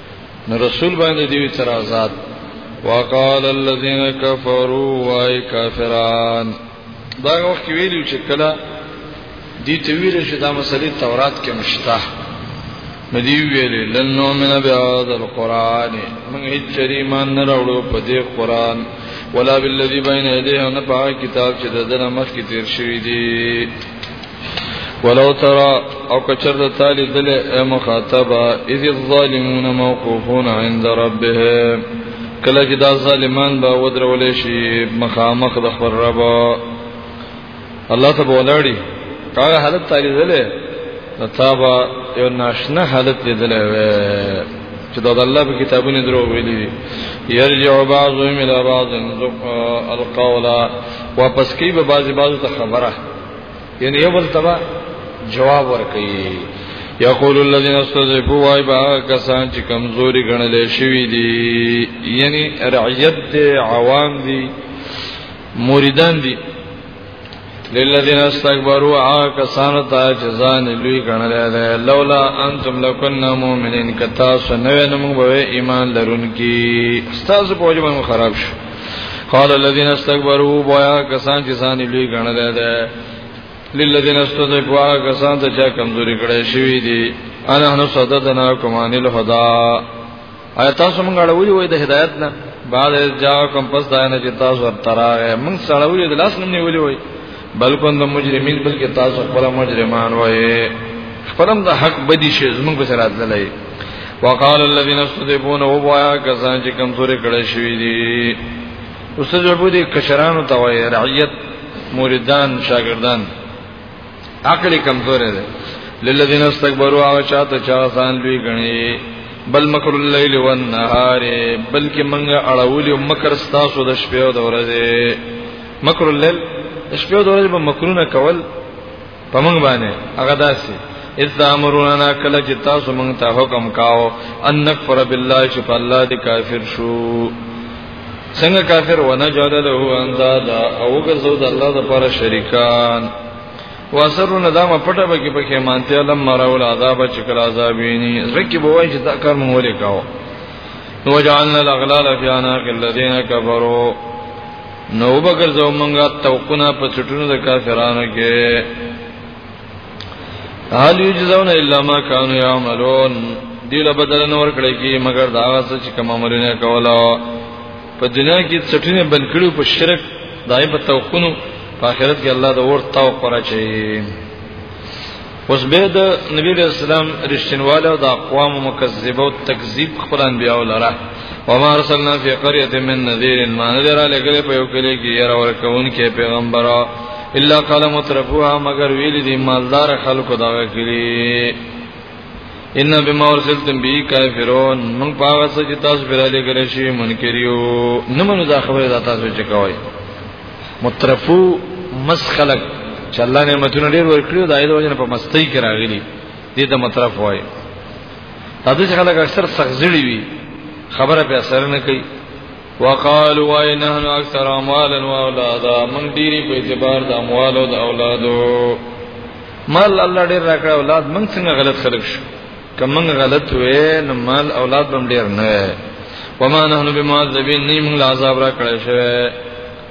A: نو رسول باندې دی اعتراضات وقال الذين كفروا واي كافران دا وخت ویلو چې کله دي ته ویل چې دا مسلې تورات کې مشته ندی ویل لن نؤمن بهذا القران من هیڅ ایمان نه راوړو په دې قران ولا بالذي بين يديه نه په کتاب چې د دنه مخ کې تیر شوی دی ولو ترى او کچر تالی دل اے مخاطبا اذ الظالمون موقوفون عند ربهم کله چې دا ظالمان به ودرول شي مخامخ د خبر رب الله ته بولاړي هغه حالت تالی دل تابا یو ناشنا حالت لیدل وی چې دا د الله په کتابونو درو ویلي دي يرجع بعضهم الى بعض القول واپس کوي به بعضي بعضو ته خبره یعنی یو بل تبا جواب ورکړي یقول الذين استضعفوا وای با کسان چې کمزوري غنل شوی دي یعنی رعیت دي عوام دي مریدان دي للذین استكبروا آ کسان ته جزان لوی غنل ده لولا انتم لكنا مؤمنین کتا سنوینم به ایمان لرونکي استاد په وجه خراب شو قال الذين استكبروا بويا کسان چې ځان لوی ګڼل دي للذين استضعفوا کسان ته چې کمزوري کړي شوی دي انا نو صددنا کومان الهدى آیا تاسو مونږ اړولې وای د هدایت نه بعد جا کوم پس داینه چې تاسو ورتراغه مونږ سره ولې د لاس نوم نیولې وای بلکې د مجرمین بلکې تاسو خپل مجرمان وای خپلم د حق بدی شي زمونږ په سره دلای وقال الذين استضعفون وبوا کسان چې کمزوري کړي شوی دي استضعفو دي کشرانو ته وای رعیت مریدان شاګردان عقل کمزوري دي للذین استكبروا او چاته چا سان لوی غني بل مکر الليل والنهار بلکې منګه اړولې مکر ستاسو د شپې او د ورځې مکر الليل د شپې او د ورځې په مکرونه کول په موږ باندې هغه داسي اذا امرنا کله چې تاسو موږ ته حکم کاو ان نکفر بالله چې په الله دې کافر شو څنګه کافر ونه جوړه له انداز او ګرځو د الله لپاره شریکان واسرو ندام پټه بکی پکې مانته لم مراول عذاب چې کله عذاب ویني زکه به وای چې دا کار مو ولې کاو نو جعلنا الاغلال فی عناق الذين كفروا نو وبګرځو مونږه توقنا په چټونو د کافرانو کې حال یجزون الا ما كانوا يعملون دی له بدل نور کړی کی مگر دا واسه چې کوم عملونه کولا په دنیا کې چټونه بند کړو په شرک دای په توقنو په آخرت کې الله د اور توق را چي اوس به د نبی علیہ السلام رښتینواله د اقوام مکذبه او تکذیب خپل انبیاء لره وما ارسلنا فی قريه من نذیر ما نذر لګل په یو کلی کې یره ورکون کې پیغمبر الا قال مترفوها مگر ویل دي مالدار خلکو دا کلی ان بما ارسلتم به کافرون من پاغه چې تاسو پر لګل شي منکریو نه منو دا خبره تاسو چې کوي مترفو مس خلق چې الله نعمتونه ډېر ورکړي دا اې د وجنه په مستۍ کې راغلي دې ته مترف وایي تاسو چې خلک اکثر سخزړي وي خبره په اثر نه کوي وقالوا وای نحن اکثر اموالا واولادا من ډيري په اعتبار د اموال او د اولادو مال الله ډیر راکړ اولاد من څنګه غلط خلک شو کمن غلط وې نو مال اولاد بم ډیر نه وما نحن بمعذبین نیم لا عذاب را کړی شوی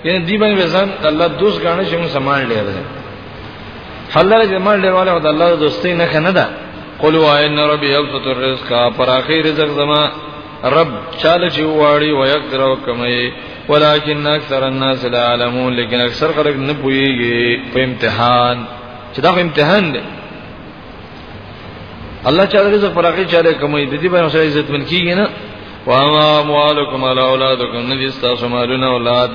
A: یعنی دی باندې ځان الله دوست غاڼه چې موږ سامان ډیر دی حلره چې مال ډیر والے خدای الله دوستي نه کنه ده قلوا ان ربي يبسط الرزق پر اخر رزق زما رب چاله چې واړي و يقدر او کمي ولكن اکثر الناس لا يعلمون لیکن اکثر خلک نه پويږي په امتحان چې دا امتحان دی الله چا رزق پر هغه چاله کومې د دې باندې سره عزت من کیږي نه واما اموالکم علی اولادکم نبی استاسو مالونه اولاد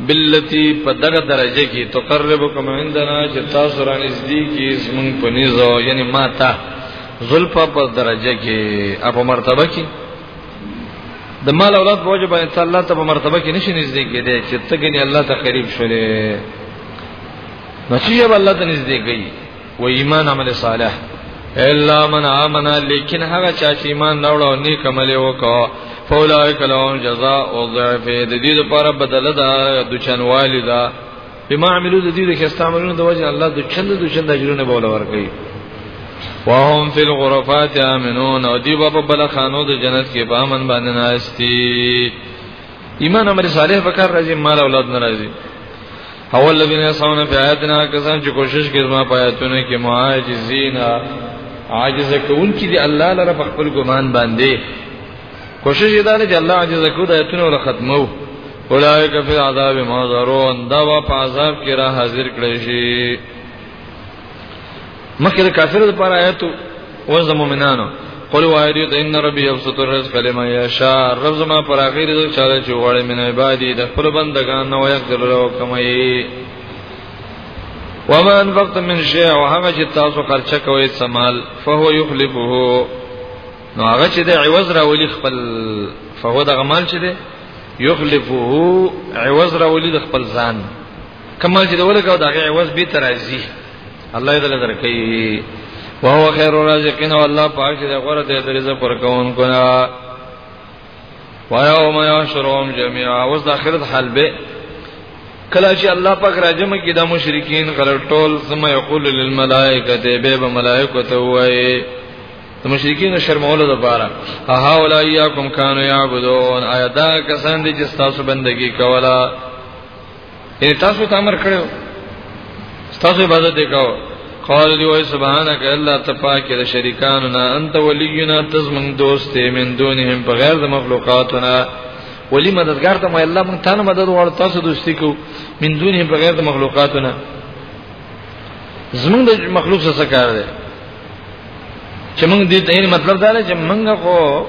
A: باللتی په دغه درجه کې تقربکم عندنا چې تاسو را نږدې کې زمون په نيزو یعنی ماتا زلفا په درجه کې اپ مرتبه کې د مال اولاد په وجه باندې الله ته په مرتبه کې نشي نږدې کېدی چې تګنی الله ته قریب شولې نو چې الله ته نږدې کېږي و ایمان عمل صالح الا من امن لیکن هغه چا چې ایمان راوړ او نیک عمل وکړ فولائک لهم جزاء او ضعف د دې لپاره بدله ده د چنوالي ده بما عملو د دې د استعمالونو د وجه الله د چند د چند اجرونه بوله ورکړي وهم فی الغرفات امنون او دی بابا بل خانو د جنت کې په امن باندې ناشتي ایمان امر صالح فکر راځي مال اولاد ناراضي اول الذين يسعون في آياتنا کسان چې کوشش کوي زما په آیاتونو کې معاجزین عاجز کون چې دی الله لره په خپل ګمان باندې کوشش یې دا چې الله عاجز کو د آیاتونو له ختمو اولئک فی العذاب محضرون دا په عذاب کې را حاضر کړي شي مخکې د کافر لپاره آیت او د مؤمنانو قل وایدی ته ان ربی یبسط الرزق لمن یشاء رب زما پر اخیر د چاله چې غواړي من عبادی د خپل بندگان نو یقدر له کمای وما انفقت من شيء او هغه چې تاسو خرچه کوئ سمال فهو يخلفه نو هغه چې د عوض راولي خپل فهو د غمال چې دی يخلفه عوض راولي د خپل ځان کمال چې ولګاو دا غي عوض به ترازی الله دې لږ درکې وهو خیر الرازقین والله پاک دې غره دې رزق ورکون کنا ويوم يحشرهم جميعا اوس د اخرت حال به کله چې الله پاک راجم کې د مشرکین غلط ټول ثم یقول للملائکه به به ملائکه ته وایي د مشرکین شرمولو لپاره اها اولایاکم کانوا یعبدون آیا دا کسان دي چې تاسو بندگی کوله یعنی تاسو ته امر کړو تاسو عبادت وکاو قال دی وای سبحانك الله تپاک د شریکانو نه انت ولینا تزمن دوست من دونهم په غیر د مخلوقاتنا ولی مددگار ته الله مون ته مدد وړ تاسو دوستی کو من دونهم په غیر د مخلوقاتنا زمون د مخلوق سره کار دی چې موږ دې ته مطلب دا دی چې موږ خو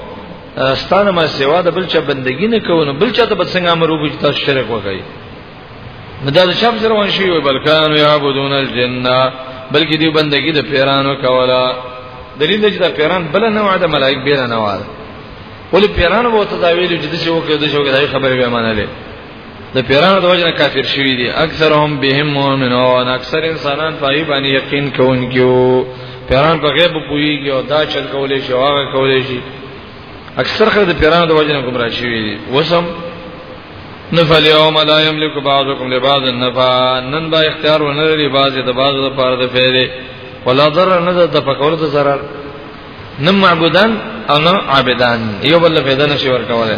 A: ستانه ما سیوا د بل چا بندگی نه کوو بل چا ته به څنګه امر وکړي چې تاسو شرک وکړي مدا د شپ سره ون شي بلکان یعبدون الجن بلکې دی بندگی د پیرانو کولا دلیل چې دا پیران بل نه وعده ملائک بیره نه وعده ولې پیرانو وو ته دا ویل چې د شو کې د شو کې دای خبرې به منلې د پیرانو د وجنه کافر شوی دي اکثرهم بهم مؤمنون اکثر انسانان پای باندې یقین کوونکیو پیران په غیب پویږي او دا چل کولې شي هغه کولې شي اکثر خلک د پیرانو د وجنه گمراه شوی دي وسم نفل یوم لا یملک بعضکم لبعض النفع نن با اختیار ونه لري بعض د بعض لپاره د فائدې ولا ضرر نه د تفکر د ضرر نه معبودان او نه عابدان یو بل فائدہ نشي ورکوله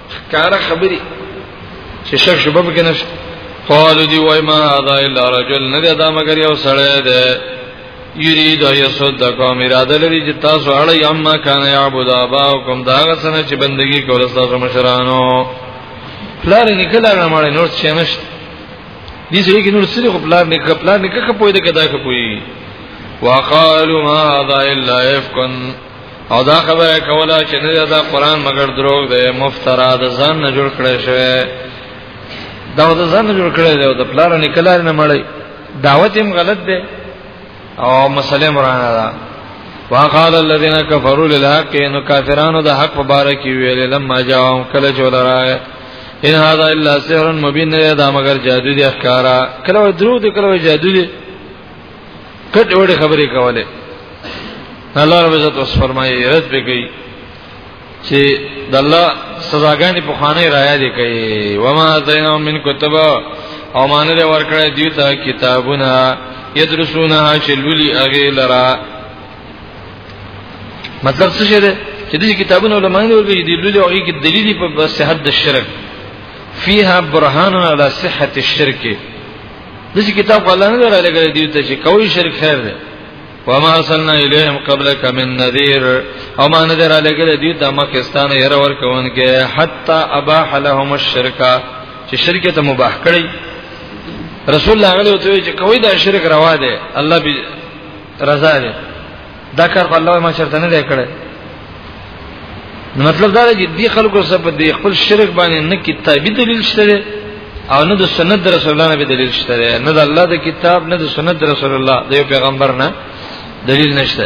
A: ښکارا خبري چې شک شوبه پکې نشته قالو دی وای ما هذا الا رجل نه دا مگر یو سړی دی یرید یصدقکم اراده لري چې تاسو اړه یما کان یعبد اباکم دا غسنه چې بندگی کول تاسو مشرانو پلار نه کله نه مړ نور څه نشته دې ځای کې نور څه خو پلار نه کړ پلار نه کړ خو پوی دا کدا کړ پوی وقالوا ما هذا الا افكن او دا خبره کوله چې نه دا قران مگر دروغ دی مفترا د ځان نه جوړ کړی شوی دا د ځان نه جوړ کړی دی او د پلار نه کلار نه مړی دعوت هم غلط دی او مسله مرانه ده وقال الذين كفروا للحق ان كافرون د حق مبارک ویل لما جاءهم کله چې ولرای ان هذا الا سحر مبين دا مگر جادو دی ښکارا کله درو دی کله جادو دی کټ وړي خبرې کوله الله رب عزت اوس فرمایي رد به کوي چې د الله سزاګانې په خانه رایا دي کوي وما زینا من کتب او مان له ورکړې دي ته کتابونه یدرسونها شلولی اغه لرا مطلب څه شه ده چې دې کتابونه علماء نه ورګي دي لولي او کې دلیل په صحت د شرک فيها برهان على صحه الشرك دسی کتاب الله نه را لګل دی ته چې کوي شرک خیر دی وما ارسلنا الیهم قبلک من نذیر او ما نذر علیګل دی د مکستان هر ور کوونکې حتا اباح لهم الشرک چې شرک ته مباح کړی رسول الله علیه وسلم چې کوي دا شرک روا دی الله به رضا دی دا کار په الله ما چرته نه دی کړی نو مطلب دا دی چې دی خلکو سره په دې خپل شرک باندې نه کتابي دلیل شته او نه د سنت رسول الله نه به دلیل شته نه د الله د کتاب نه د سنت رسول الله د یو پیغمبر نه دلیل نشته